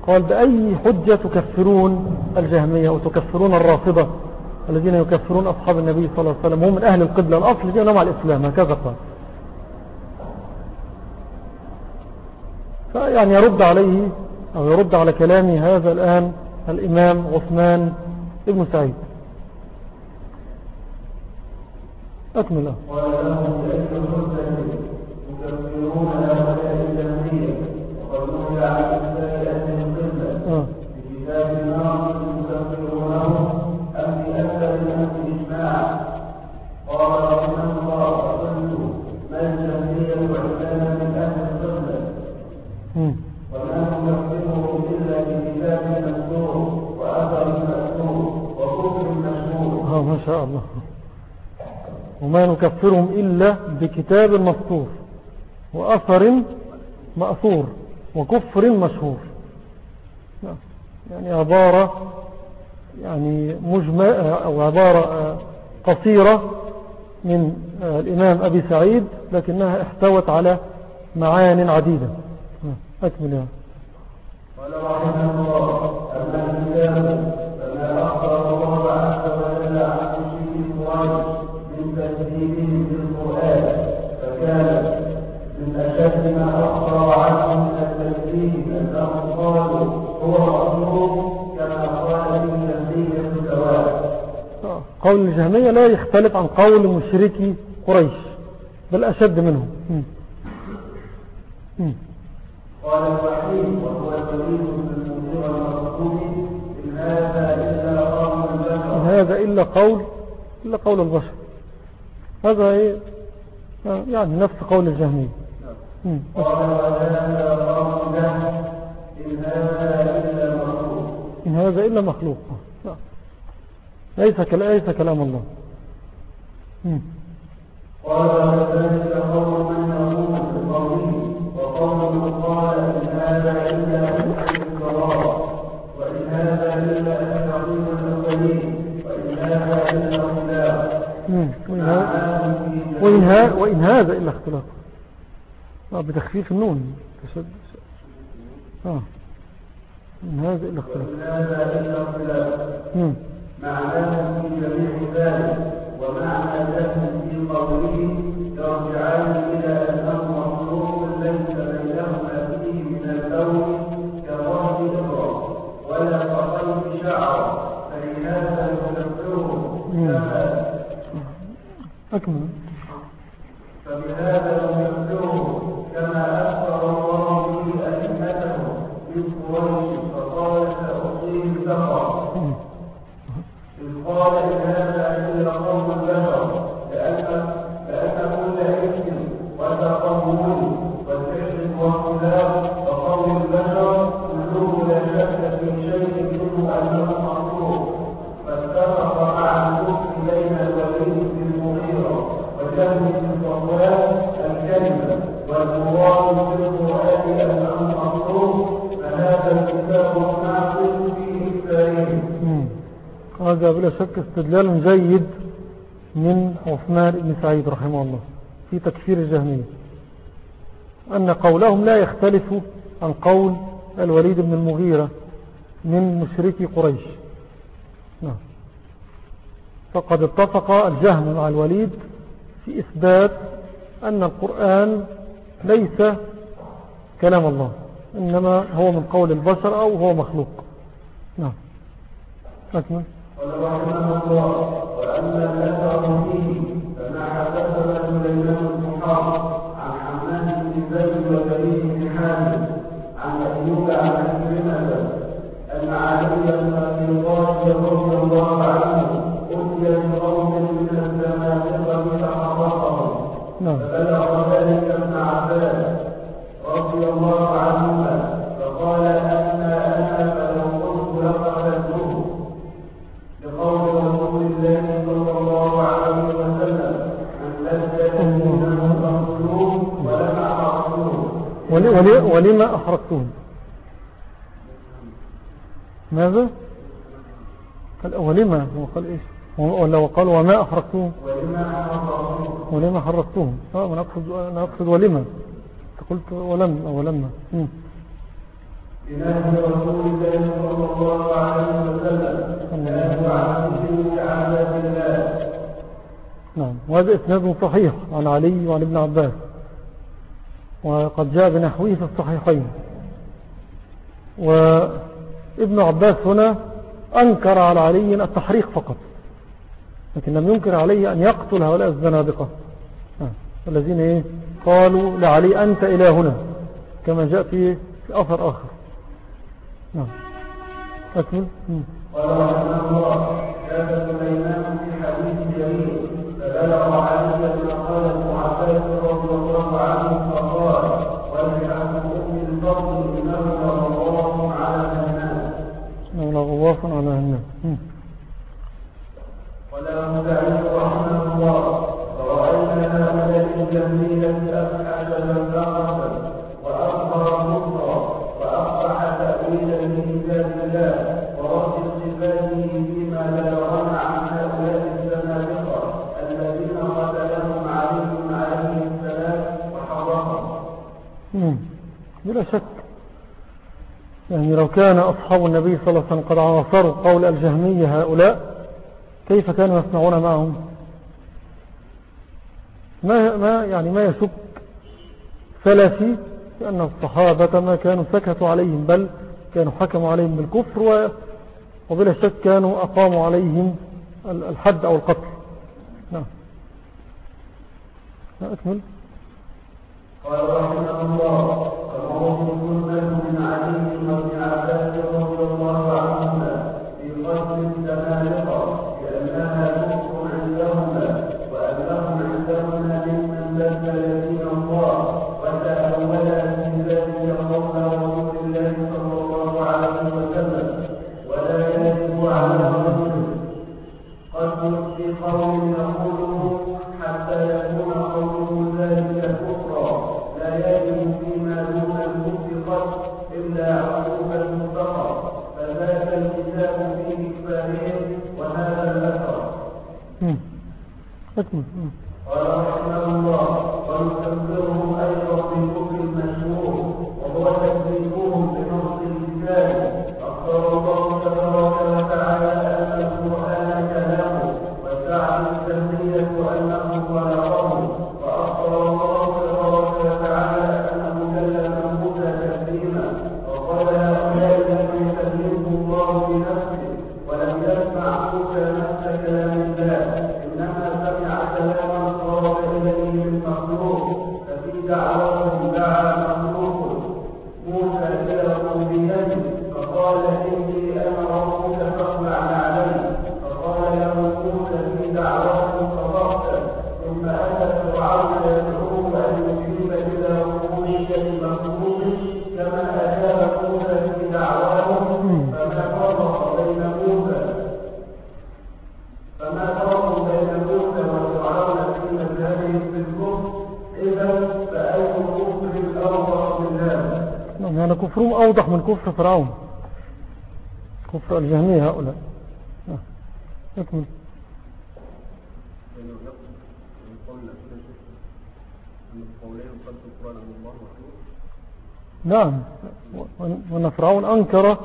قال بأي حجة تكفرون الجهمية أو تكفرون الرافضة الذين يكفرون أصحاب النبي صلى الله عليه وسلم هم من أهل القبلة الأصل جاء مع الإسلام هكذا قال. فيعني يرد عليه أو يرد على كلامي هذا الآن الإمام عثمان ابن سعيد. أكمل. قال شاء الله. وما نكفرهم إلا بكتاب مسطور وأثر مأثور وكفر مشهور. يعني عبارة يعني مجمع أو عبارة قصيرة من الإمام أبي سعيد لكنها احتوت على معان عديدة. أكمل يا قال الله قول الجهمية لا يختلف عن قول مشركي قريش بل أشد منهم. قال الوحيد وهو إن هذا إلا قول البشر. إن هذا إلا قول إلا قول البشر. هذا إيه؟ يعني نفس قول الجهمي قال إن هذا إلا مخلوق. إن هذا إلا مخلوق. ليس ليس كلام الله. قال من بقوله قال إن هذا إلا الصلاة وإن هذا إلا الأولين وإن هذا إلا خلاف وإن, هذا إلا اختلاط. آه بتخفيف النون. تشد آه. إن هذا إلا اختلاط. وإن هذا إلا اختلاط. معناه في جميع ذلك ومعنى ذلك في قوله يرجعان إلى أنه مخلوق ليس بينهما فيه من الأول كراه إبرة ولا كطيب شعر. فلهذا يكفره كما أكمل. شك استدلال جيد من عثمان بن سعيد رحمه الله في تكفير الجهمية. أن قولهم لا يختلف عن قول الوليد بن المغيرة من مشركي قريش. نعم. فقد اتفق الجهم مع الوليد في إثبات أن القرآن ليس كلام الله إنما هو من قول البشر أو هو مخلوق. نعم. أكمل. رحمه الله وأما ماذا قال ولما؟ هو قال إيش؟ ولا وقال وما أحرقتهم ولما حرقتهم آه أنا أقصد, أنا أقصد ولما. قلت ولم أو مم. بنهي رسول الله صلى الله عليه وسلم نعم. وهذا إسناد صحيح عن علي وعن ابن عباس. وقد جاء بنحوه في الصحيحين. وابن عباس هنا أنكر على علي التحريق فقط لكن لم ينكر عليه أن يقتل هؤلاء الزنادقة آه. الذين إيه؟ قالوا لعلي أنت إلى هنا كما جاء في أثر آخر نعم أكمل. قال الله كان سليمان في حديث جميل فبلغ علي لو كان أصحاب النبي صلى الله عليه وسلم قد عاصروا قول الجهمية هؤلاء كيف كانوا يصنعون معهم؟ ما, ما يعني ما يشك سلفي لأن الصحابة ما كانوا سكتوا عليهم بل كانوا حكموا عليهم بالكفر وبلا شك كانوا أقاموا عليهم ال- الحد أو القتل. نعم. أكمل. أكمل. القرآن أن الله مخلوق نعم. وأن فرعون أنكر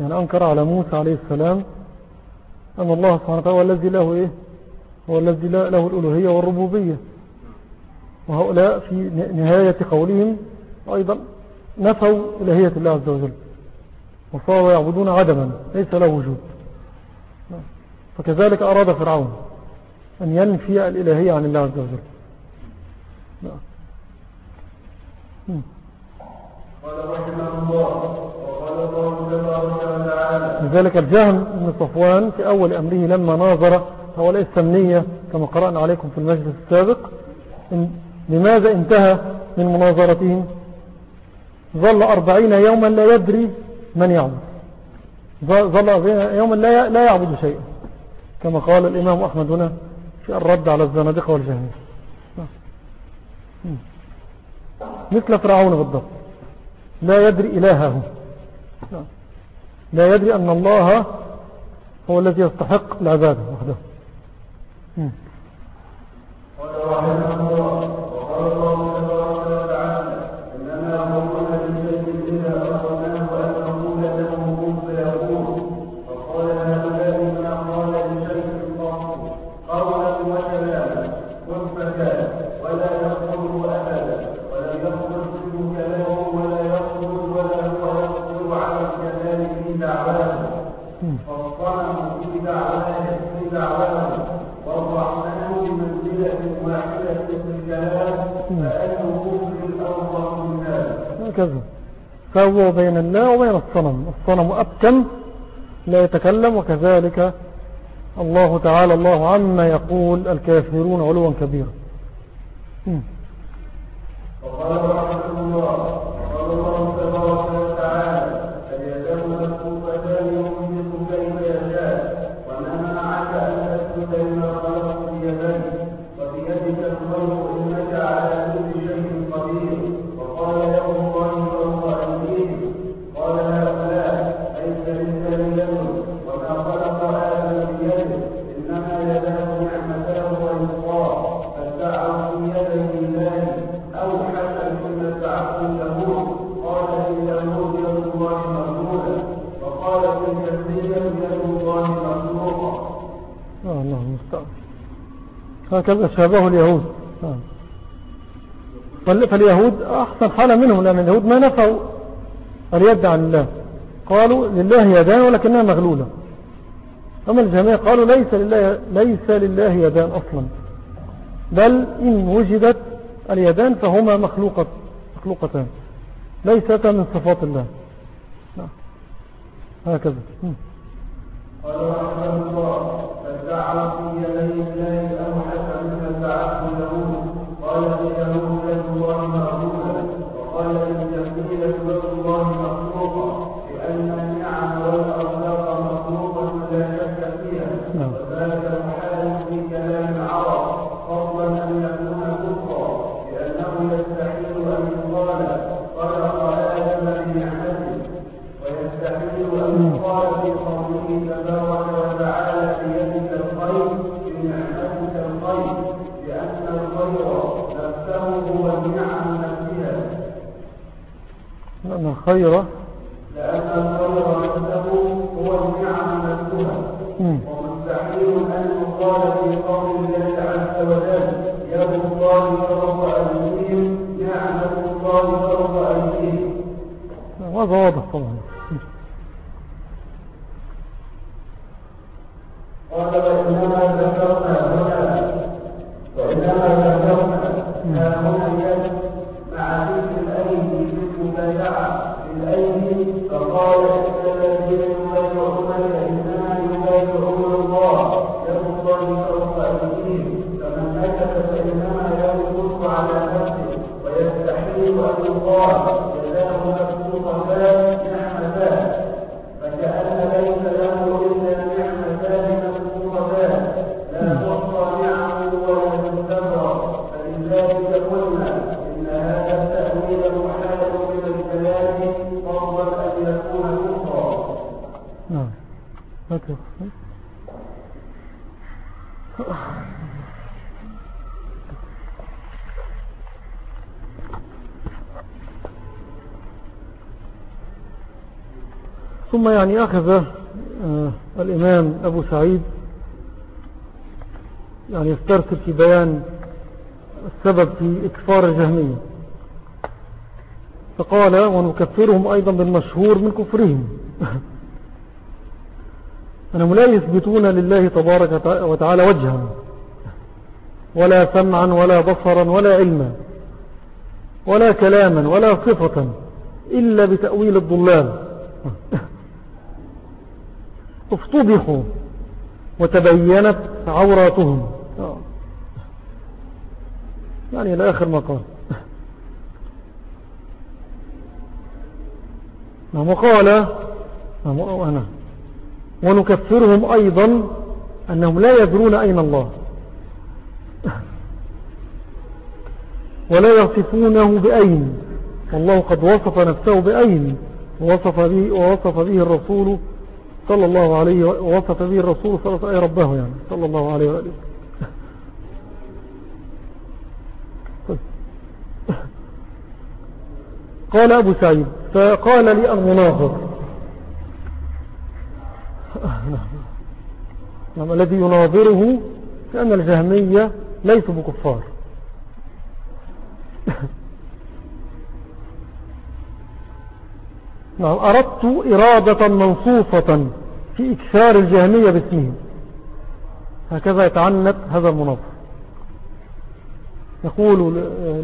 يعني أنكر على موسى عليه السلام أن الله سبحانه وتعالى هو الذي له إيه؟ هو الذي له الألوهية والربوبية. وهؤلاء في نهاية قولهم أيضا نفوا إلهية الله عز وجل. وصاروا يعبدون عدما ليس له وجود. فكذلك أراد فرعون أن ينفي الإلهية عن الله عز وجل. لذلك الجهم بن صفوان في أول أمره لما ناظر هؤلاء السمنية كما قرأنا عليكم في المجلس السابق إن لماذا انتهى من مناظرتهم؟ ظل أربعين يوما لا يدري من يعبد. ظل يوما لا يعبد شيئا. كما قال الإمام أحمد هنا في الرد على الزنادقة والجهمية. مثل فرعون بالضبط. لا يدري إلهه. لا يدري أن الله هو الذي يستحق العبادة وحده. قال رحمه الله هكذا. فهو بين الله وبين الصنم. الصنم أبكم لا يتكلم وكذلك الله تعالى الله عما يقول الكافرون علوا كبيرا. وقال هكذا شابه اليهود. فال- فاليهود أحسن حالة منهم لأن اليهود ما نفعوا اليد عن الله قالوا لله يدان ولكنها مغلولة أما الجميع قالوا ليس لله, ليس لله يدان أصلا بل إن وجدت اليدان فهما مخلوقة مخلوقتان ليستا من صفات الله. هكذا مم. قال رحمه الله فادعوا في يدي الله لأن الخير نفسه هو النعم نفسها. ومستحيل أن يقال في قول الله عز وجل يد الله فوق أيديهم نعمة الله فوق أيديهم هذا واضح طبعا. ثم يعني أخذ آه، الإمام أبو سعيد يعني يسترسل في بيان السبب في إكفار الجهمية. فقال ونكفرهم أيضا بالمشهور من كفرهم. أنهم لا يثبتون لله تبارك وتعالى وجها ولا سمعا ولا بصرا ولا علما ولا كلاما ولا صفة إلا بتأويل الضلال. افتضحوا وتبينت عوراتهم. يعني إلى آخر مقال نعم وقال نعم ونكفرهم أيضا أنهم لا يدرون أين الله. ولا يصفونه بأين. والله قد وصف نفسه بأين. ووصف به, ووصف به الرسول صلى الله عليه ووصف به الرسول صلى الله عليه ربه يعني صلى الله عليه وآله قال أبو سعيد فقال لي المناظر نعم الذي يناظره كأن الجهمية ليسوا بكفار. نعم أردت إرادة منصوصة في إكثار الجهمية باسمه هكذا يتعنت هذا المنظر. يقول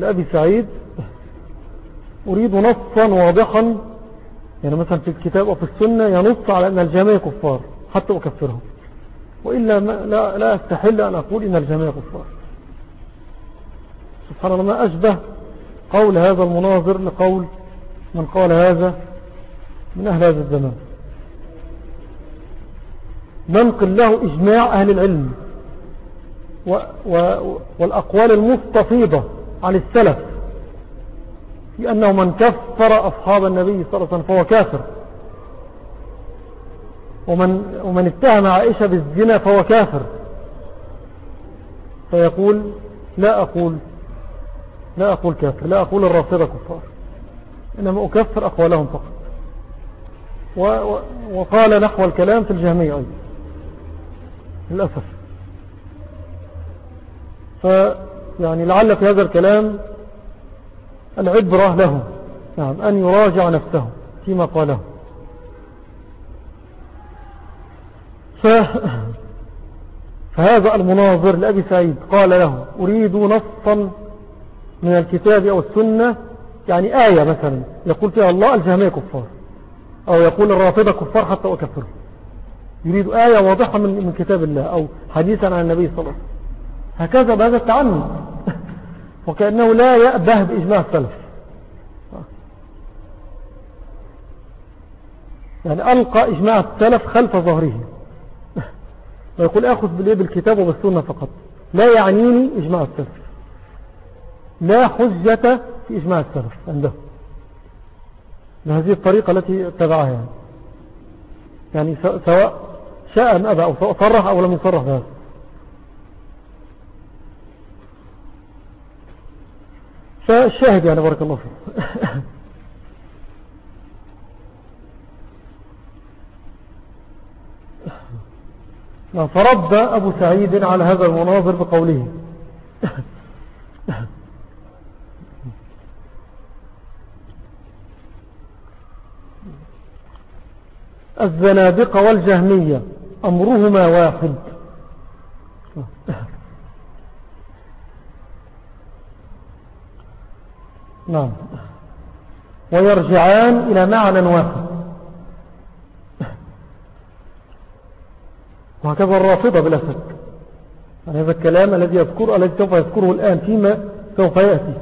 لأبي سعيد أريد نصا واضحا يعني مثلا في الكتاب أو في السنة ينص على أن الجميع كفار حتى أكفرهم. وإلا لا, لا أستحل أن أقول إن الجميع كفار. سبحان الله ما أشبه قول هذا المناظر لقول من قال هذا من أهل هذا الزمان. ننقل له إجماع أهل العلم و و والأقوال المستفيضة عن السلف في أنه من كفر أصحاب النبي صلى الله عليه وسلم فهو كافر. ومن, ومن اتهم عائشة بالزنا فهو كافر. فيقول لا أقول لا أقول كافر لا أقول الرافضة كفار إنما أكفر أقوالهم فقط. وقال نحو الكلام في الجهمية أيضا. للأسف. فيعني لعل في هذا الكلام العبرة له. نعم أن يراجع نفسه فيما قاله. ف... فهذا المناظر لأبي سعيد قال له أريد نصا من الكتاب أو السنة يعني آية مثلا يقول فيها الله الجهمية كفار. أو يقول الرافضة كفار حتى أكفرهم. يريد آية واضحة من, من كتاب الله أو حديثا عن النبي صلى الله عليه وسلم. هكذا بهذا التعنت. وكأنه لا يأبه بإجماع السلف. يعني ألقى إجماع السلف خلف ظهره ويقول أخذ بالكتاب وبالسنة فقط. لا يعنيني إجماع السلف. لا حجة في إجماع السلف عنده بهذه الطريقة التي اتبعها يعني يعني سواء شاء أم أبى أو صرح أو لم يصرح بهذا. فالشاهد يعني بارك الله فيه فرد أبو سعيد على هذا المناظر بقوله. الزنادقة والجهمية أمرهما واحد. نعم. ويرجعان إلى معنى واحد. وهكذا الرافضة بلا شك. يعني هذا الكلام الذي يذكر الذي سوف يذكره الآن فيما سوف يأتي.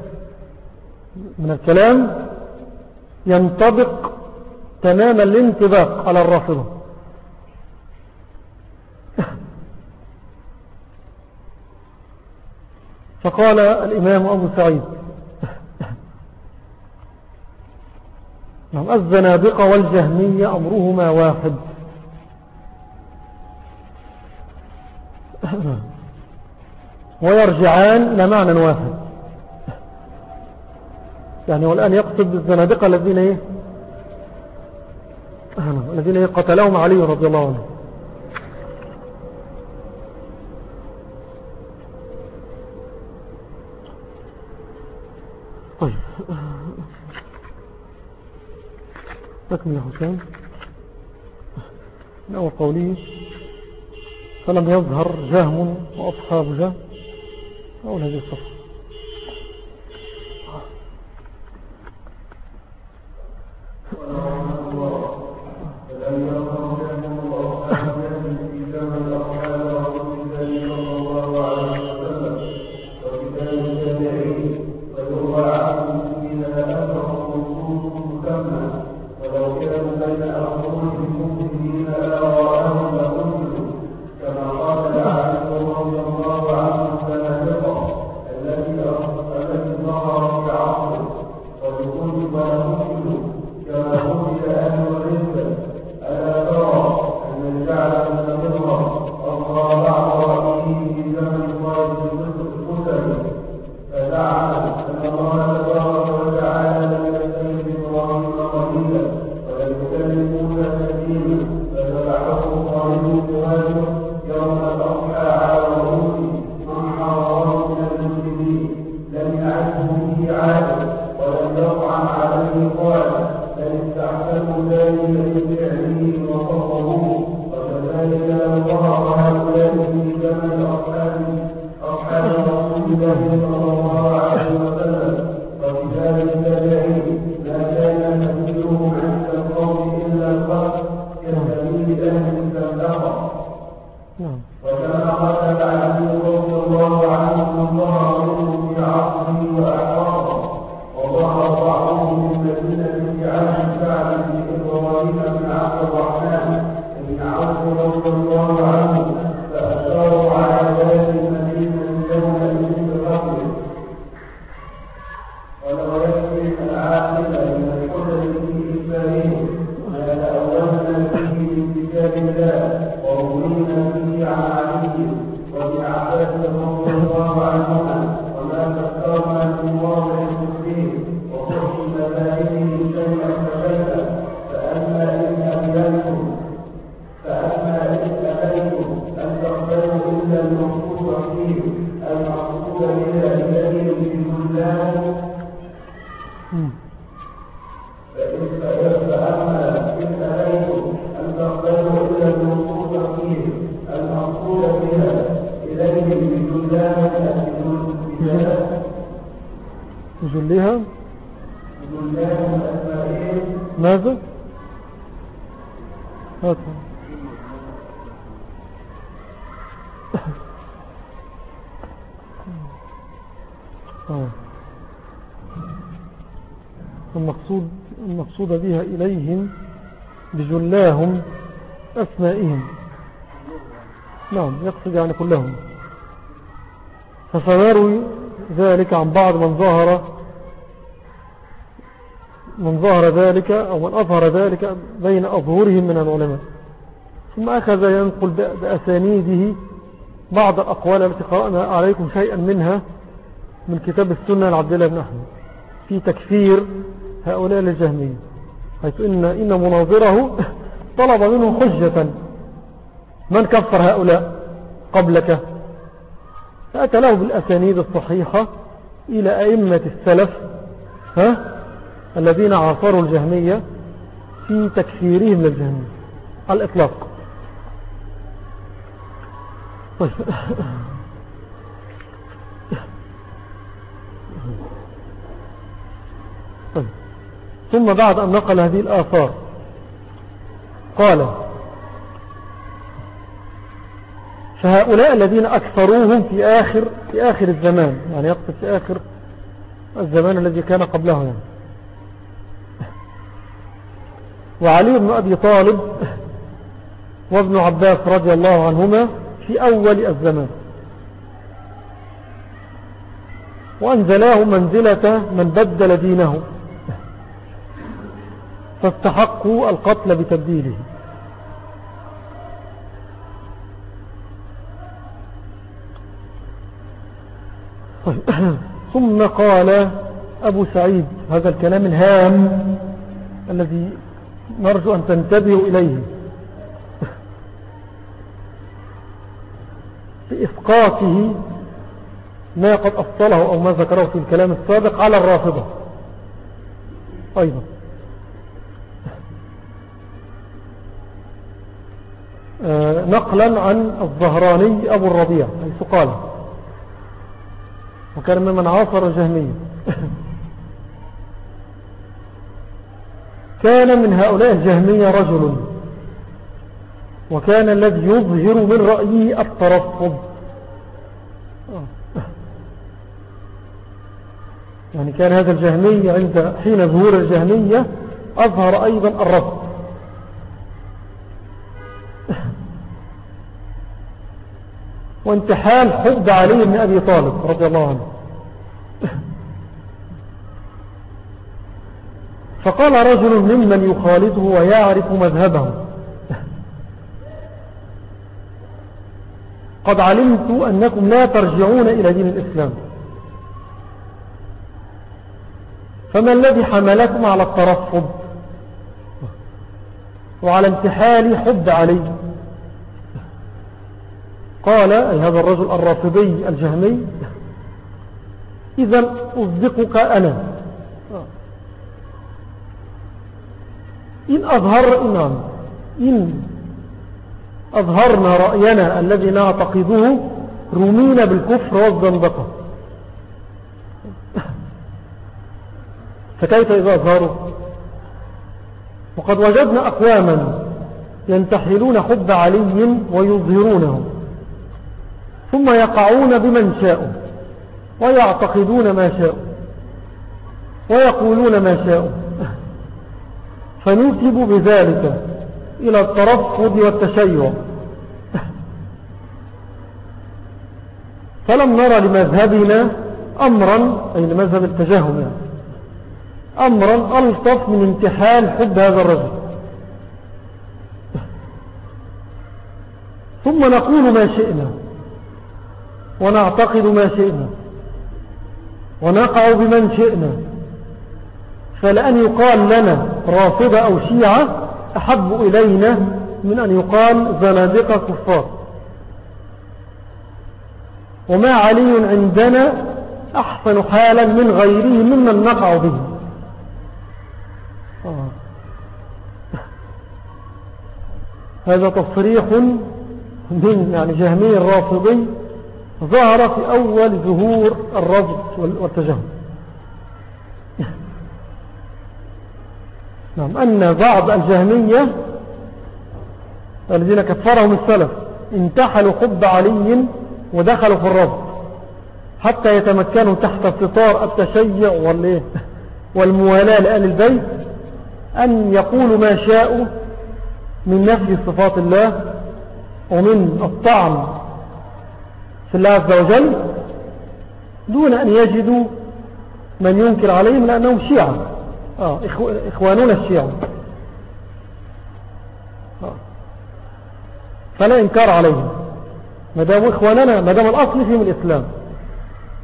من الكلام ينطبق تمام الانطباق على الرافضة. فقال الإمام أبو سعيد نعم الزنادقة والجهمية أمرهما واحد. ويرجعان إلى معنى واحد. يعني والآن يقصد بالزنادقة الذين إيه؟ الذين؟ قتلهم علي رضي الله عنه. طيب تكمل يا حسين. أول قوله فلم يظهر جهم وأصحاب جهم أول هذه الصفحة المقصود بعض من ظهر من ظهر ذلك أو من أظهر ذلك بين أظهرهم من العلماء. ثم أخذ ينقل بأسانيده بعض الأقوال التي قرأنا عليكم شيئا منها من كتاب السنة لعبد الله بن أحمد في تكفير هؤلاء الجهمية حيث إن, إن مناظره طلب منه حجة. من كفر هؤلاء قبلك؟ فأتى له بالأسانيد الصحيحة إلى أئمة السلف ها؟ الذين عاصروا الجهمية في تكفيرهم للجهمية. على الإطلاق. طيب. طيب. ثم بعد أن نقل هذه الآثار قال فهؤلاء الذين أكثروهم في آخر, في آخر الزمان يعني يقصد في آخر الزمان الذي كان قبله يعني. وعلي بن أبي طالب وابن عباس رضي الله عنهما في أول الزمان. وأنزلاه منزلة من بدل دينه. فاستحقوا القتل بتبديله. طيب. ثم قال أبو سعيد هذا الكلام الهام الذي نرجو أن تنتبهوا إليه. في إسقاطه ما قد أفصله أو ما ذكره في الكلام السابق على الرافضة. أيضا. آه، نقلا عن الظهراني أبو الربيع حيث قال وكان ممن عاصر الجهمية كان من هؤلاء الجهمية رجل. وكان الذي يظهر من رأيه الترفض. يعني كان هذا الجهمي عند حين ظهور الجهمية أظهر أيضا الرفض. وانتحال حب علي بن أبي طالب رضي الله عنه. فقال رجل ممن يخالطه ويعرف مذهبه. قد علمت أنكم لا ترجعون إلى دين الإسلام. فما الذي حملكم على الترفض وعلى انتحال حب علي. قال أي هذا الرجل الرافضي الجهمي إذا أصدقك أنا. إن أظهر إمام إن أظهرنا رأينا الذي نعتقده رمينا بالكفر والزندقة. فكيف إذا أظهروا؟ وقد وجدنا أقواما ينتحلون حب علي ويظهرونه. ثم يقعون بمن شاءوا ويعتقدون ما شاءوا ويقولون ما شاءوا فنوتب بذلك إلى الترفض والتشيع فلم نرى لمذهبنا أمرا أي لمذهب التجاهم يعني أمرا ألطف من امتحان حب هذا الرجل. ثم نقول ما شئنا. ونعتقد ما شئنا. ونقع بمن شئنا. فلأن يقال لنا رافضة أو شيعة أحب إلينا من أن يقال زنادقة كفار. وما علي عندنا أحسن حالا من غيره ممن نقع به. آه. هذا تصريح من يعني جهمي الرافضي ظهر في أول ظهور الرفض والتجهم نعم أن بعض الجهمية الذين كفرهم السلف انتحلوا حب علي ودخلوا في الرفض حتى يتمكنوا تحت ستار التشيع والموالاة لأهل البيت أن يقولوا ما شاءوا من نفي صفات الله ومن الطعن في الله عز وجل دون أن يجدوا من ينكر عليهم لأنهم شيعة. آه إخوانون الشيعة. آه. فلا إنكار عليهم. مدام إخواننا مدام الأصل فيهم الإسلام.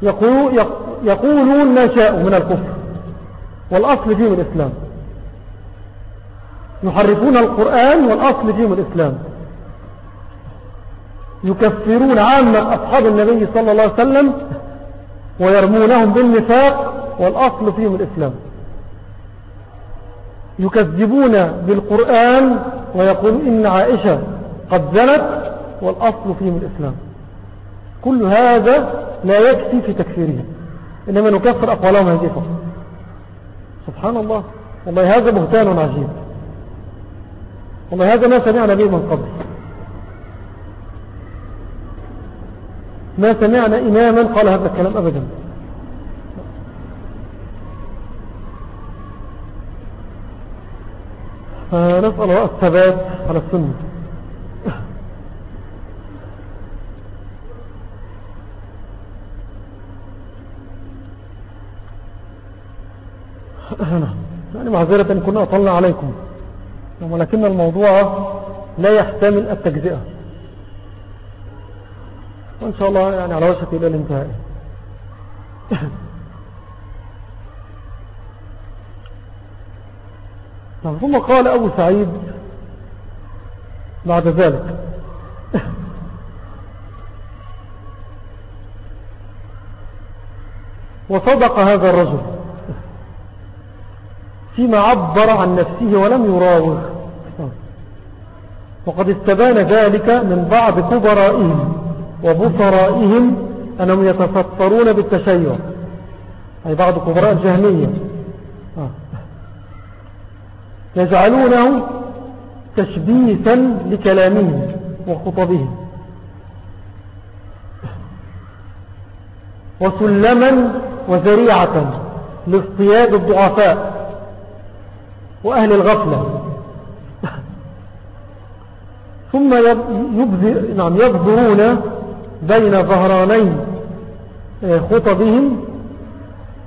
يقول يقولون ما شاءوا من الكفر. والأصل فيهم الإسلام. يحرفون القرآن والأصل فيهم الإسلام. يكفرون عامة أصحاب النبي صلى الله عليه وسلم ويرمونهم بالنفاق والأصل فيهم الإسلام. يكذبون بالقرآن ويقولون إن عائشة قد زنت والأصل فيهم الإسلام. كل هذا لا يكفي في تكفيرهم إنما نكفر أقوالهم هذه فقط. سبحان الله. والله هذا بهتان عجيب. والله هذا ما سمعنا به من قبل. ما سمعنا إماما قال هذا الكلام أبدا. فنسأل الله الثبات على السنة. يعني معذرة كنا أطلنا عليكم ولكن الموضوع لا يحتمل التجزئة. وإن شاء الله يعني على وشك إلى الانتهاء. ثم قال أبو سعيد بعد ذلك. وصدق هذا الرجل فيما عبر عن نفسه ولم يراوغ. وقد استبان ذلك من بعض كبرائهم. وبصرائهم أنهم يتفطرون بالتشيع. أي بعض كبراء الجهمية. يجعلونه تشبيثا لكلامهم وخطبهم. وسلما وذريعة لاصطياد الضعفاء وأهل الغفلة. ثم نعم يبذرون بين ظهراني آه، خطبهم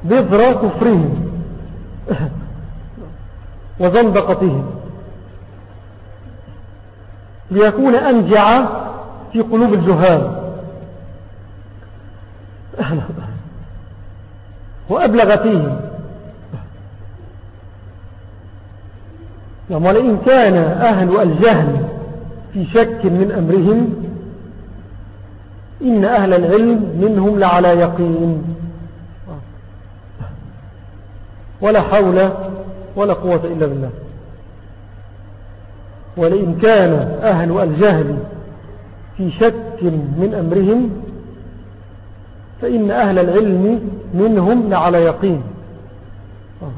بذر كفرهم وزندقتهم. ليكون أنجع في قلوب الجهال. وأبلغ فيهم. يعني ولئن كان أهل الجهل في شك من أمرهم إن أهل العلم منهم لعلى يقين. ولا حول ولا قوة إلا بالله. ولئن كان أهل الجهل في شك من أمرهم فإن أهل العلم منهم لعلى يقين.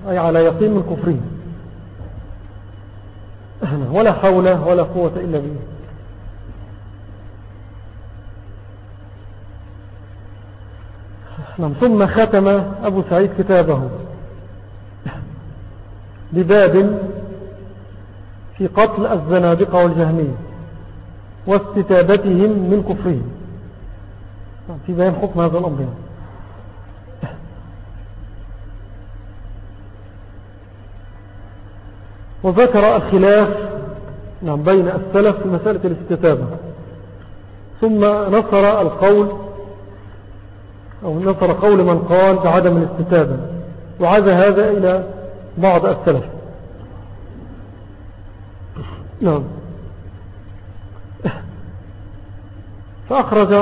أي على يقين من كفرهم. ولا حول ولا قوة إلا بالله نعم ثم ختم أبو سعيد كتابه بباب في قتل الزنادقة والجهمية واستتابتهم من كفرهم. في بيان حكم هذا الأمر وذكر الخلاف نعم بين السلف في مسألة الاستتابة. ثم نصر القول أو نصر قول من قال بعدم الاستتابة وعاد هذا إلى بعض السلف. نعم. فأخرج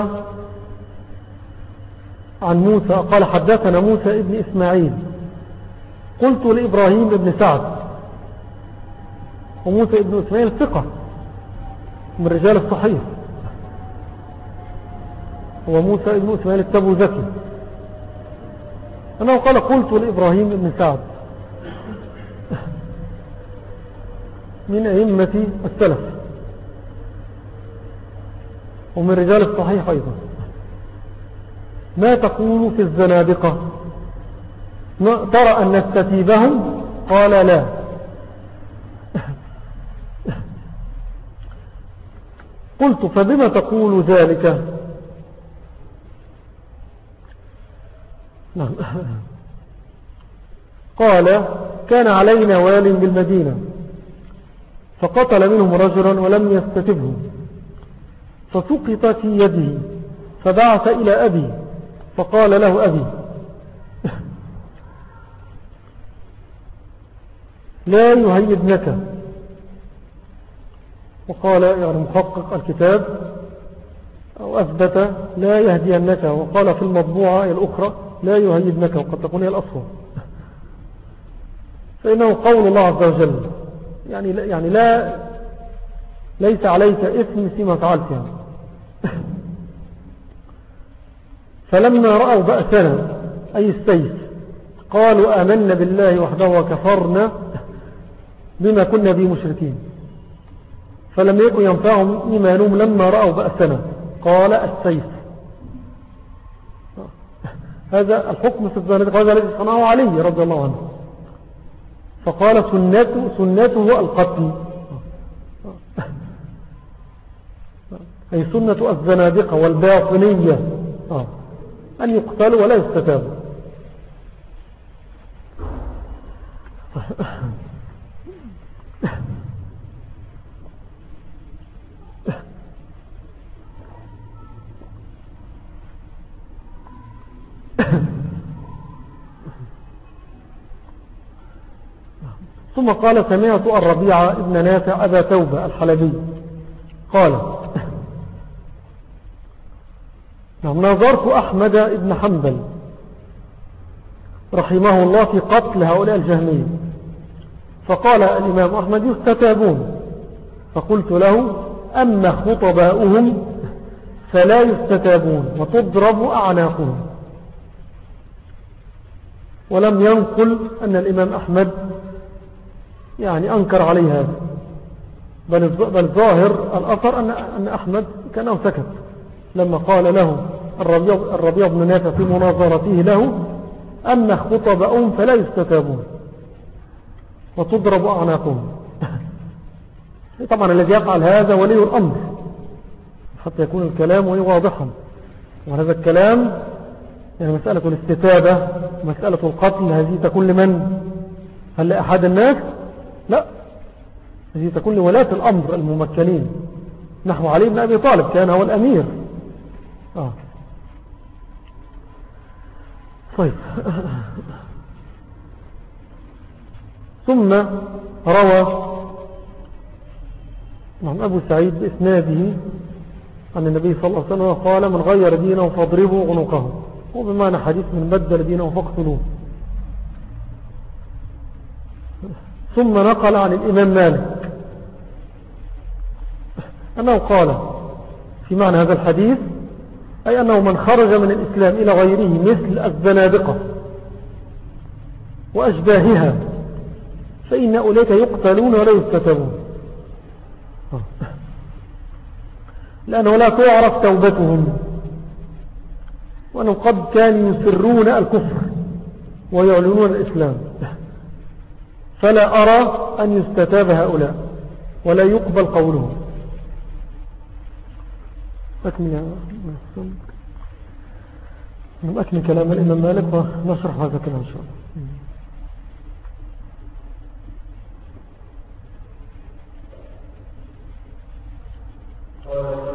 عن موسى قال حدثنا موسى ابن إسماعيل. قلت لإبراهيم ابن سعد. وموسى ابن إسماعيل ثقة من رجال الصحيح. وموسى ابن إسماعيل التبو ذكي أنه قال قلت لإبراهيم ابن سعد من أئمة السلف ومن رجال الصحيح أيضا ما تقول في الزنادقة؟ ترى أن نستتيبهم؟ قال لا. قلت فبما تقول ذلك؟ نعم. قال كان علينا وال بالمدينة فقتل منهم رجلا ولم يستتبه فسقط في يده فبعث إلى أبي فقال له أبي لا يهيبنك. وقال يعني محقق الكتاب أو أثبت لا يهدينك. وقال في المطبوعة الأخرى لا يهيبنك وقد تكون هي الأصوى فإنه قول الله عز وجل يعني لا, يعني لا ليس عليك إثم فيما فعلت يعني. فلما رأوا بأسنا أي السيف قالوا آمنا بالله وحده وكفرنا بما كنا به مشركين. فلم يكن ينفعهم إيمانهم لما رأوا بأسنا. قال السيف. هذا الحكم في الزانة هذا الذي صنعه علي رضي الله عنه. فقال سنته, سنته القتل. أي سنة الزنادقة والباطنية. أن يقتلوا ولا يستتابوا. ثم قال سمعت الربيع ابن نافع أبا توبة الحلبي. قال نعم نظرت أحمد ابن حنبل رحمه الله في قتل هؤلاء الجهمية. فقال الإمام أحمد يستتابون. فقلت له أما خطباؤهم؟ فلا يستتابون وتضرب أعناقهم. ولم ينقل أن الإمام أحمد يعني أنكر عليه هذا بل, ظاهر الأثر أن, أن أحمد كان سكت لما قال له الربيع, بن نافع في مناظرته له أما خطب أم فلا يستتابون. وتضرب أعناقهم. طبعا الذي يفعل هذا ولي الأمر. حتى يكون الكلام واضحا. وهذا الكلام يعني مسألة الاستتابة مسألة القتل هذه تكون لمن؟ هل لأحد الناس؟ لا. هذه تكون لولاة الأمر الممكنين. نحو علي بن أبي طالب كان هو الأمير. آه. طيب. ثم روى نعم أبو سعيد بإسناده عن النبي صلى الله عليه وسلم قال من غير دينه فاضربوا عنقه. وبمعنى حديث من بدل دينه فاقتلوه. ثم نقل عن الإمام مالك. أنه قال في معنى هذا الحديث أي أنه من خرج من الإسلام إلى غيره مثل الزنادقة وأشباهها فإن أولئك يقتلون ولا يستتبون. لأنه لا تعرف توبتهم وأنهم قد كانوا يسرون الكفر ويعلنون الإسلام. فلا أرى أن يستتاب هؤلاء ولا يقبل قولهم. أكمل أكمل كلام الإمام مالك ونشرح هذا كلام إن شاء الله. يعني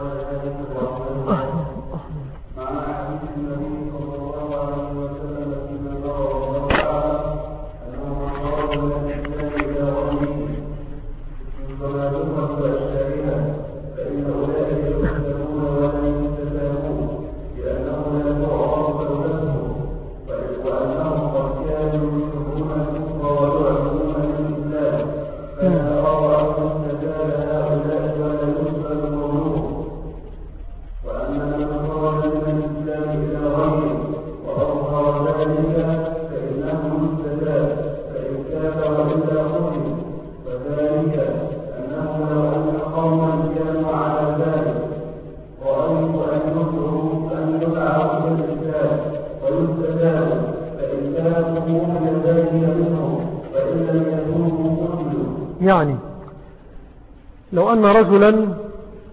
رجلا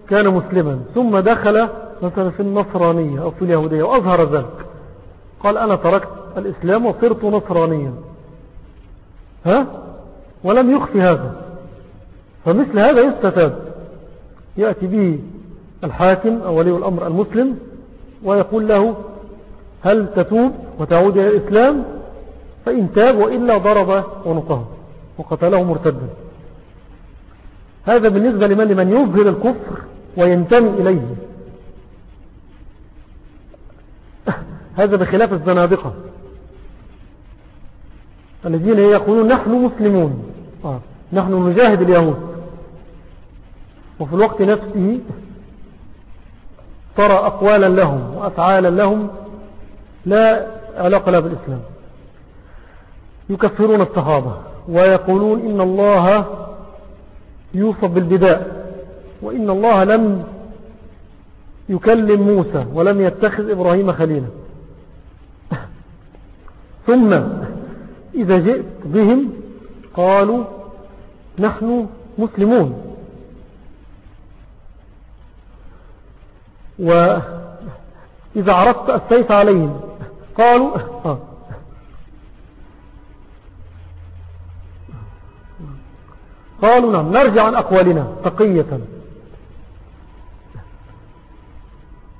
كان مسلما ثم دخل مثلا في النصرانية أو في اليهودية وأظهر ذلك. قال أنا تركت الإسلام وصرت نصرانيا. ها؟ ولم يخفي هذا. فمثل هذا يستتاب يأتي به الحاكم أو ولي الأمر المسلم ويقول له هل تتوب وتعود إلى الإسلام؟ فإن تاب وإلا ضرب ونقه وقتله مرتدا. هذا بالنسبة لمن لمن يظهر الكفر وينتمي إليه. هذا بخلاف الزنادقة. الذين يقولون نحن مسلمون. آه. نحن نجاهد اليهود. وفي الوقت نفسه ترى أقوالا لهم وأفعالا لهم لا علاقة لها بالإسلام. يكفرون الصحابة ويقولون إن الله يوصف بالبداء وإن الله لم يكلم موسى ولم يتخذ إبراهيم خليلا. ثم إذا جئت بهم قالوا نحن مسلمون. وإذا عرضت السيف عليهم قالوا قالوا نعم نرجع عن أقوالنا تقية.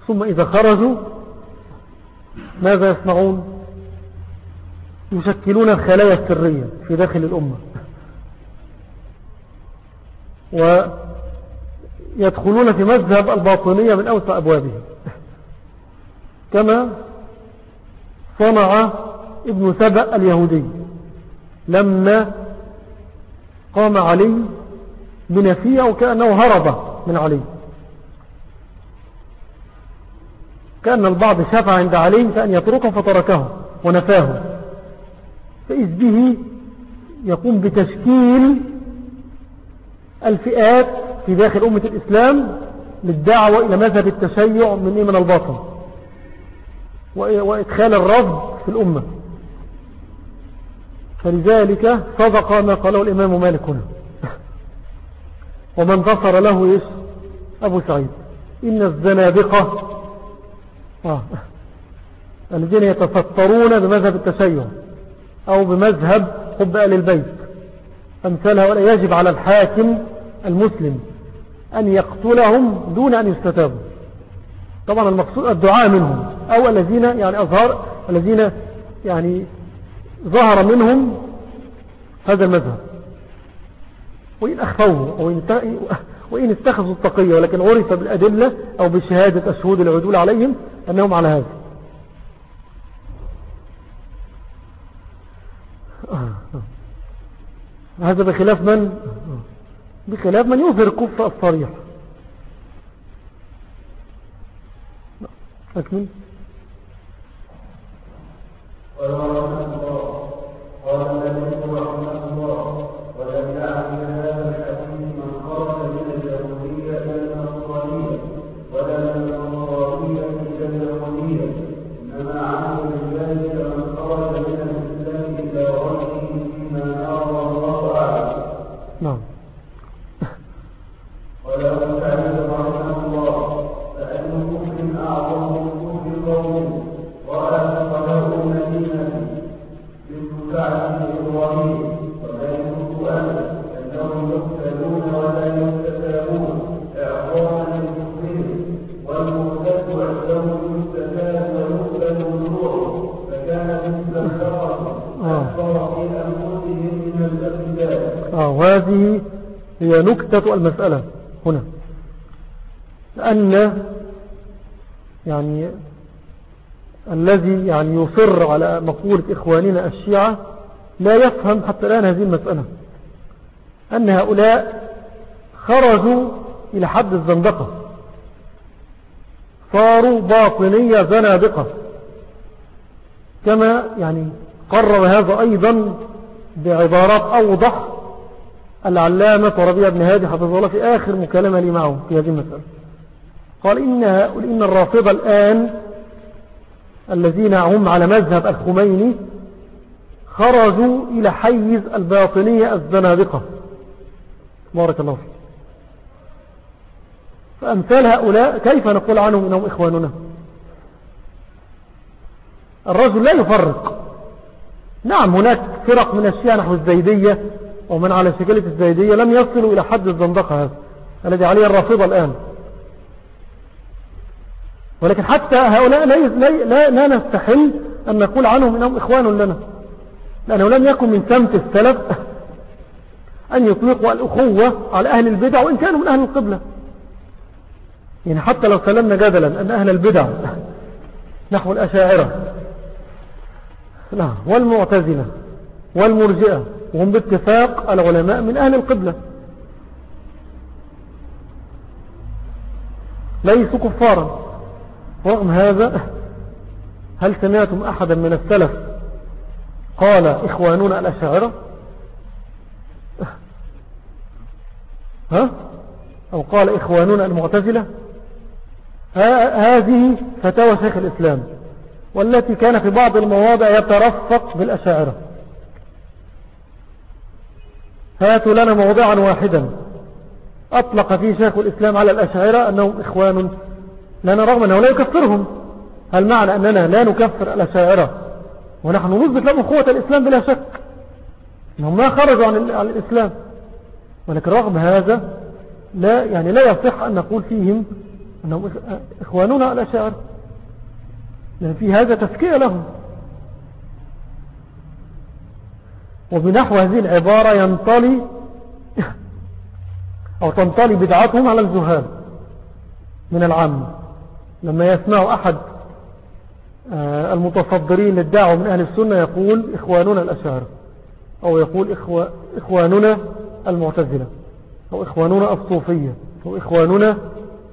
ثم إذا خرجوا ماذا يصنعون؟ يشكلون الخلايا السرية في داخل الأمة. ويدخلون في مذهب الباطنية من أوسع أبوابه كما صنع ابن سبأ اليهودي لما قام علي بنفيه وكأنه هرب من علي. كأن البعض شفع عند علي فأن يتركه فتركه ونفاه. فإذ به يقوم بتشكيل الفئات في داخل أمة الإسلام للدعوة إلى مذهب التشيع من من الباطن وإدخال الرفض في الأمة. فلذلك صدق ما قاله الإمام مالك هنا. ومن تصر له إيش؟ أبو سعيد. إن الزنادقة آه. الذين يتفطرون بمذهب التشيع أو بمذهب حب آل البيت. أمثالها ولا يجب على الحاكم المسلم أن يقتلهم دون أن يستتابوا. طبعا المقصود الدعاء منهم أو الذين يعني أظهر الذين يعني ظهر منهم هذا المذهب. وإن أخفوه وإن, اتخذوا التقية ولكن عرف بالأدلة أو بشهادة الشهود العدول عليهم أنهم على هذا. هذا بخلاف من؟ بخلاف من يظهر كفر الصريح. أكمل قال النبي نكتة المسألة هنا. لأن يعني الذي يعني يصر على مقولة إخواننا الشيعة لا يفهم حتى الآن هذه المسألة. أن هؤلاء خرجوا إلى حد الزندقة. صاروا باطنية زنادقة. كما يعني قرر هذا أيضا بعبارات أوضح العلامة ربيع بن هادي حفظه الله في آخر مكالمة لي معه في هذه المسألة. قال إن, إن الرافضة الآن الذين هم على مذهب الخميني خرجوا إلى حيز الباطنية الزنادقة. بارك الله فيك. فأمثال هؤلاء كيف نقول عنهم إنهم إخواننا؟ الرجل لا يفرق. نعم هناك فرق من الشيعة نحو الزيدية. ومن على شكلة الزيدية لم يصلوا إلى حد الزندقة هذا الذي عليه الرافضة الآن. ولكن حتى هؤلاء لا, لا, لا نستحل أن نقول عنهم إنهم إخوان لنا لأنه لم يكن من سمت السلف أن يطلقوا الأخوة على أهل البدع وإن كانوا من أهل القبلة. يعني حتى لو سلمنا جدلا أن أهل البدع نحو الأشاعرة. نعم والمعتزلة والمرجئة. وهم باتفاق العلماء من أهل القبلة. ليسوا كفارا. رغم هذا هل سمعتم أحدا من السلف قال إخواننا الأشاعرة؟ ها؟ أو قال إخواننا المعتزلة؟ هذه فتاوى شيخ الإسلام والتي كان في بعض المواضع يترفق بالأشاعرة. هاتوا لنا موضعا واحدا. أطلق فيه شيخ الإسلام على الأشاعرة أنهم إخوان لنا رغم أنه لا يكفرهم. هل معنى أننا لا نكفر الأشاعرة ونحن نثبت لهم قوة الإسلام بلا شك؟ أنهم ما خرجوا عن, الإسلام. ولكن رغم هذا لا يعني لا يصح أن نقول فيهم أنهم إخواننا الأشاعرة لأن في هذا تفكير لهم. وبنحو هذه العبارة ينطلي أو تنطلي بدعتهم على الزهاد من العام. لما يسمع أحد آه، المتصدرين للدعوة من أهل السنة يقول إخواننا الأشاعرة أو يقول إخوة إخواننا المعتزلة أو إخواننا الصوفية أو إخواننا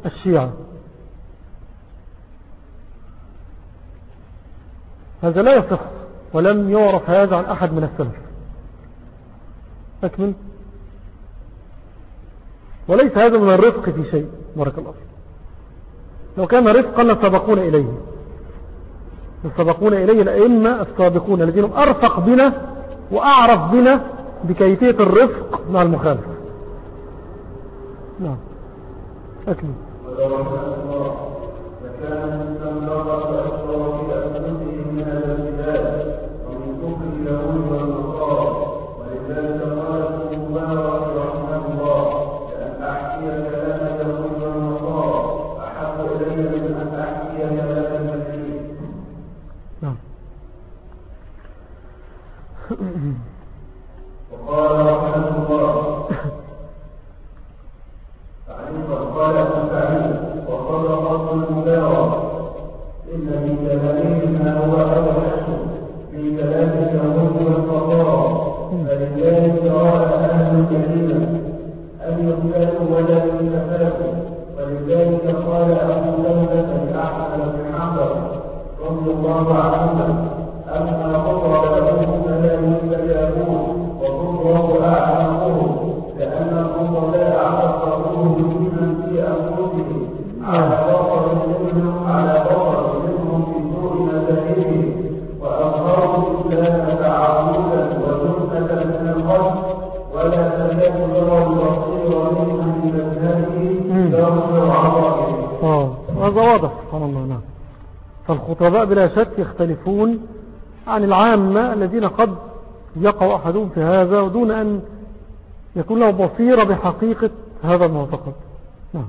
الشيعة. هذا لا يصح ولم يعرف هذا عن أحد من السلف. أكمل. وليس هذا من الرفق في شيء بارك الله لو كان رفقا لسبقون إليه. لسبقون إليه الأئمة السابقون الذين أرفق بنا وأعرف بنا بكيفية الرفق مع المخالف نعم. أكمل. فكان استنبط أكثر في فالخطباء بلا شك يختلفون عن العامة الذين قد يقع أحدهم في هذا ودون أن يكون له بصيرة بحقيقة هذا المعتقد. نعم.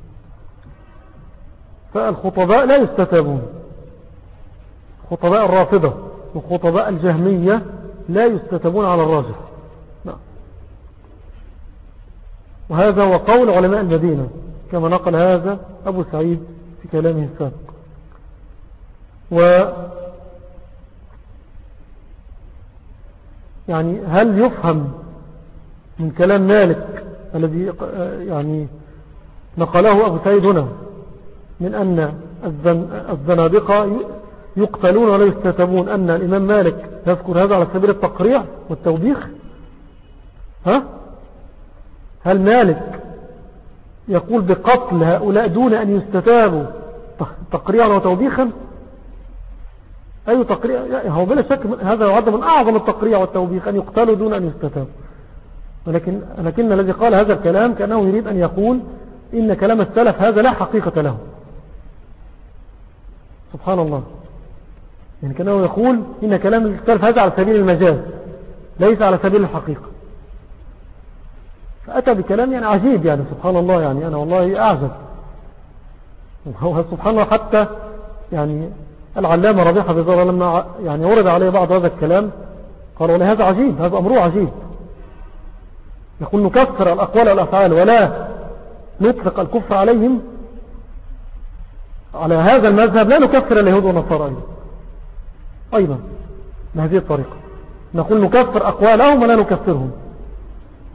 فالخطباء لا يستتابون. خطباء الرافضة وخطباء الجهمية لا يستتابون على الراجح. نعم. وهذا هو قول علماء المدينة كما نقل هذا أبو سعيد في كلامه السابق. و يعني هل يفهم من كلام مالك الذي يعني نقله أبو سعيد هنا من أن الزنادقة يقتلون ولا يستتبون أن الإمام مالك يذكر هذا على سبيل التقريع والتوبيخ؟ ها؟ هل مالك يقول بقتل هؤلاء دون أن يستتابوا تقريعا وتوبيخا؟ أي تقريع هو بلا شك هذا يعد من أعظم التقريع والتوبيخ أن يقتلوا دون أن يستتابوا. ولكن لكن الذي قال هذا الكلام كأنه يريد أن يقول إن كلام السلف هذا لا حقيقة له. سبحان الله. يعني كأنه يقول إن كلام السلف هذا على سبيل المجاز ليس على سبيل الحقيقة. فأتى بكلام يعني عجيب يعني سبحان الله يعني أنا والله وهو سبحان الله حتى يعني العلامة ربيحة بزارة لما يعني ورد عليه بعض هذا الكلام قالوا هذا عجيب هذا أمره عجيب. يقول نكفر الأقوال والأفعال ولا نطلق الكفر عليهم. على هذا المذهب لا نكفر اليهود والنصارى أيضا. أيضا. بهذه الطريقة. نقول نكفر أقوالهم ولا نكفرهم.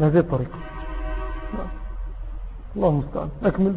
بهذه الطريقة. الله المستعان. أكمل.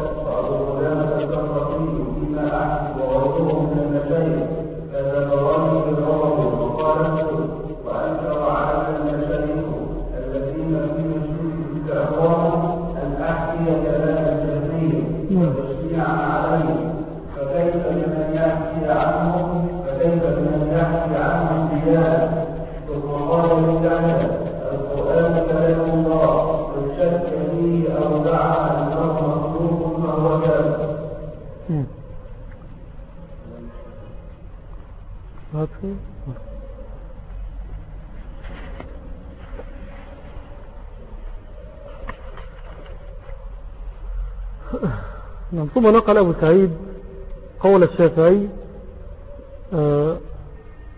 ثم نقل أبو سعيد قول الشافعي آه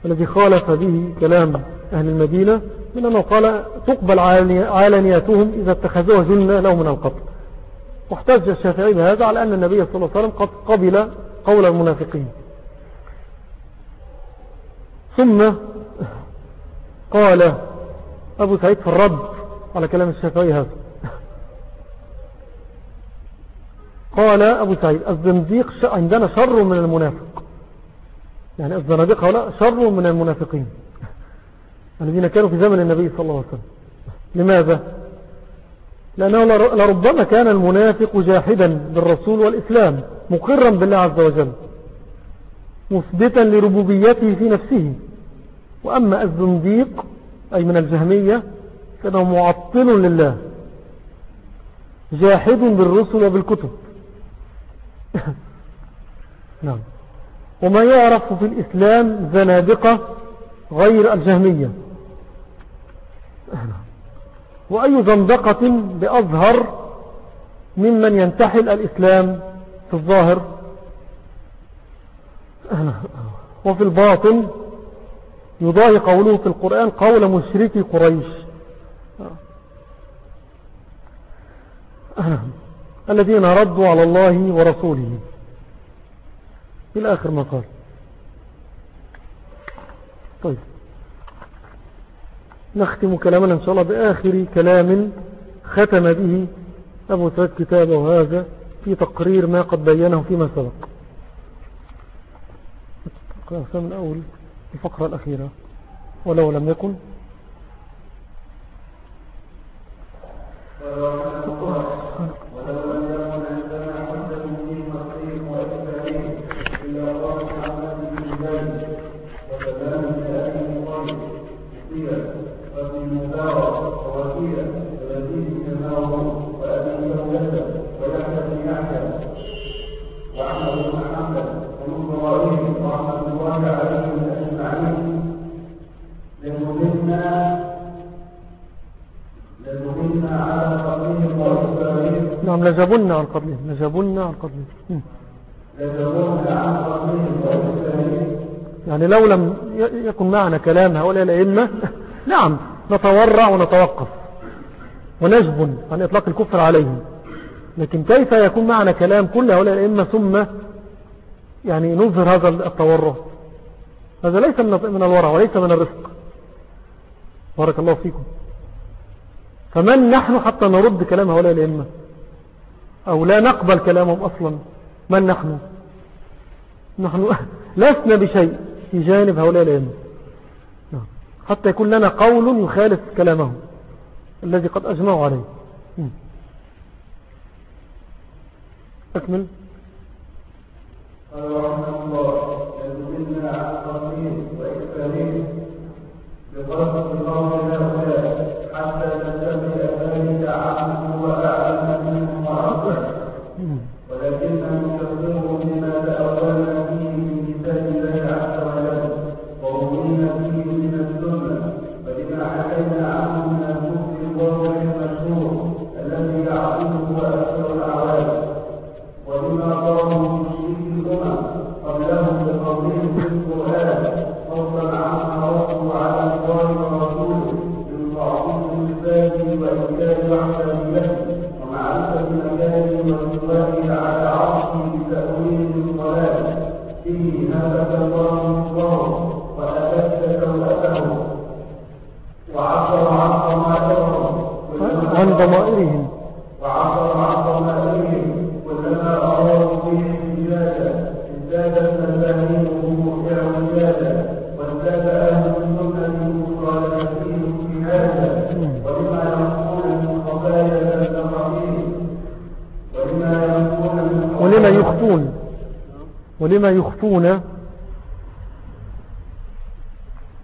الذي خالف به كلام أهل المدينة من أنه قال تقبل عالني- عالنياتهم إذا اتخذوها جنة له من القتل. واحتج الشافعي بهذا على أن النبي صلى الله عليه وسلم قد قبل قول المنافقين. ثم قال أبو سعيد في الرد على كلام الشافعي هذا. قال أبو سعيد الزنديق عندنا شر من المنافق. يعني الزنادقة هؤلاء شر من المنافقين. الذين كانوا في زمن النبي صلى الله عليه وسلم. لماذا؟ لأنه لر- لربما كان المنافق جاحدا بالرسول والإسلام مقرا بالله عز وجل مثبتا لربوبيته في نفسه. وأما الزنديق أي من الجهمية فإنه معطل لله جاحد بالرسل وبالكتب. نعم. وما يعرف في الإسلام زنادقة غير الجهمية. وأي زندقة بأظهر ممن ينتحل الإسلام في الظاهر؟ وفي الباطن يضاهي قوله في القرآن قول مشركي قريش. الذين ردوا على الله ورسوله. إلى آخر ما قال. طيب. نختم كلامنا إن شاء الله بآخر كلام ختم به أبو سعد كتابه هذا في تقرير ما قد بينه فيما سبق. من أول الفقرة الأخيرة. ولو لم يكن. لجبن عن قبله لجبن عن قبله. م. يعني لو لم يكن معنا كلام هؤلاء الأئمة نعم نتورع ونتوقف ونجبن عن إطلاق الكفر عليهم. لكن كيف يكون معنا كلام كل هؤلاء الأئمة ثم يعني نظهر هذا التورع؟ هذا ليس من من الورع وليس من الرفق. بارك الله فيكم. فمن نحن حتى نرد كلام هؤلاء الأئمة؟ أو لا نقبل كلامهم أصلا. من نحن؟ نحن لسنا بشيء في جانب هؤلاء الأئمة. نعم. حتى يكون لنا قول يخالف كلامهم الذي قد أجمعوا عليه. أكمل. قال رحمه الله يدلنا على التصميم وإكثارهم بقصد الله هؤلاء حتى تنتهي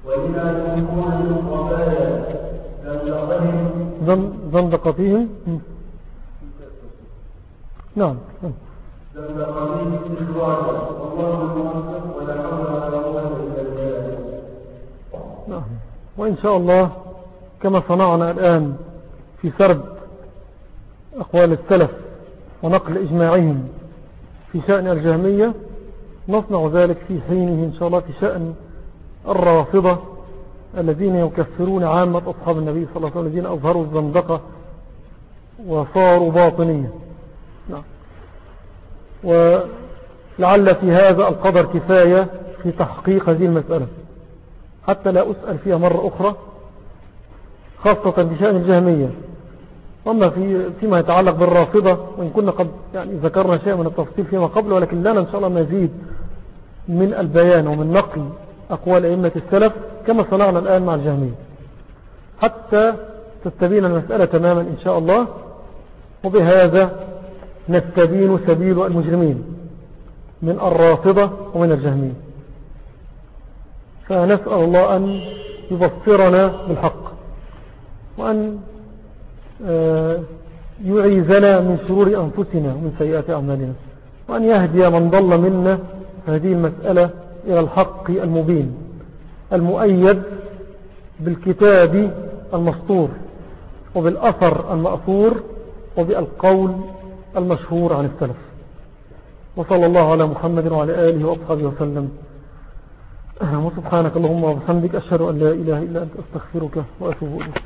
ولما يخفون خطايا زندقهم زن- زندقتهم. نعم نعم. فالتقاليد إخراجا والله الموفق ولا حول ولا قوة إلا بالله نعم وإن شاء الله كما صنعنا الآن في سرد أقوال السلف ونقل إجماعهم في شأن الجهمية نصنع ذلك في حينه إن شاء الله في شأن الرافضة الذين يكفرون عامة أصحاب النبي صلى الله عليه وسلم الذين أظهروا الزندقة وصاروا باطنية. نعم. ولعل في هذا القدر كفاية في تحقيق هذه المسألة. حتى لا أسأل فيها مرة أخرى خاصة بشأن الجهمية. أما في فيما يتعلق بالرافضة وإن كنا قد يعني ذكرنا شيء من التفصيل فيما قبل ولكن لنا إن شاء الله مزيد من البيان ومن نقل أقوال أئمة السلف كما صنعنا الآن مع الجهمية. حتى تستبين المسألة تماما إن شاء الله وبهذا نستبين سبيل المجرمين من الرافضة ومن الجهمية. فنسأل الله أن يبصرنا بالحق وأن يعيذنا من شرور أنفسنا ومن سيئات أعمالنا وأن يهدي من ضل منا هذه المسألة إلى الحق المبين المؤيد بالكتاب المسطور وبالأثر المأثور وبالقول المشهور عن السلف. وصلى الله على محمد وعلى آله وأصحابه وسلم. وسبحانك اللهم وبحمدك أشهد أن لا إله إلا أنت أستغفرك وأتوب إليك.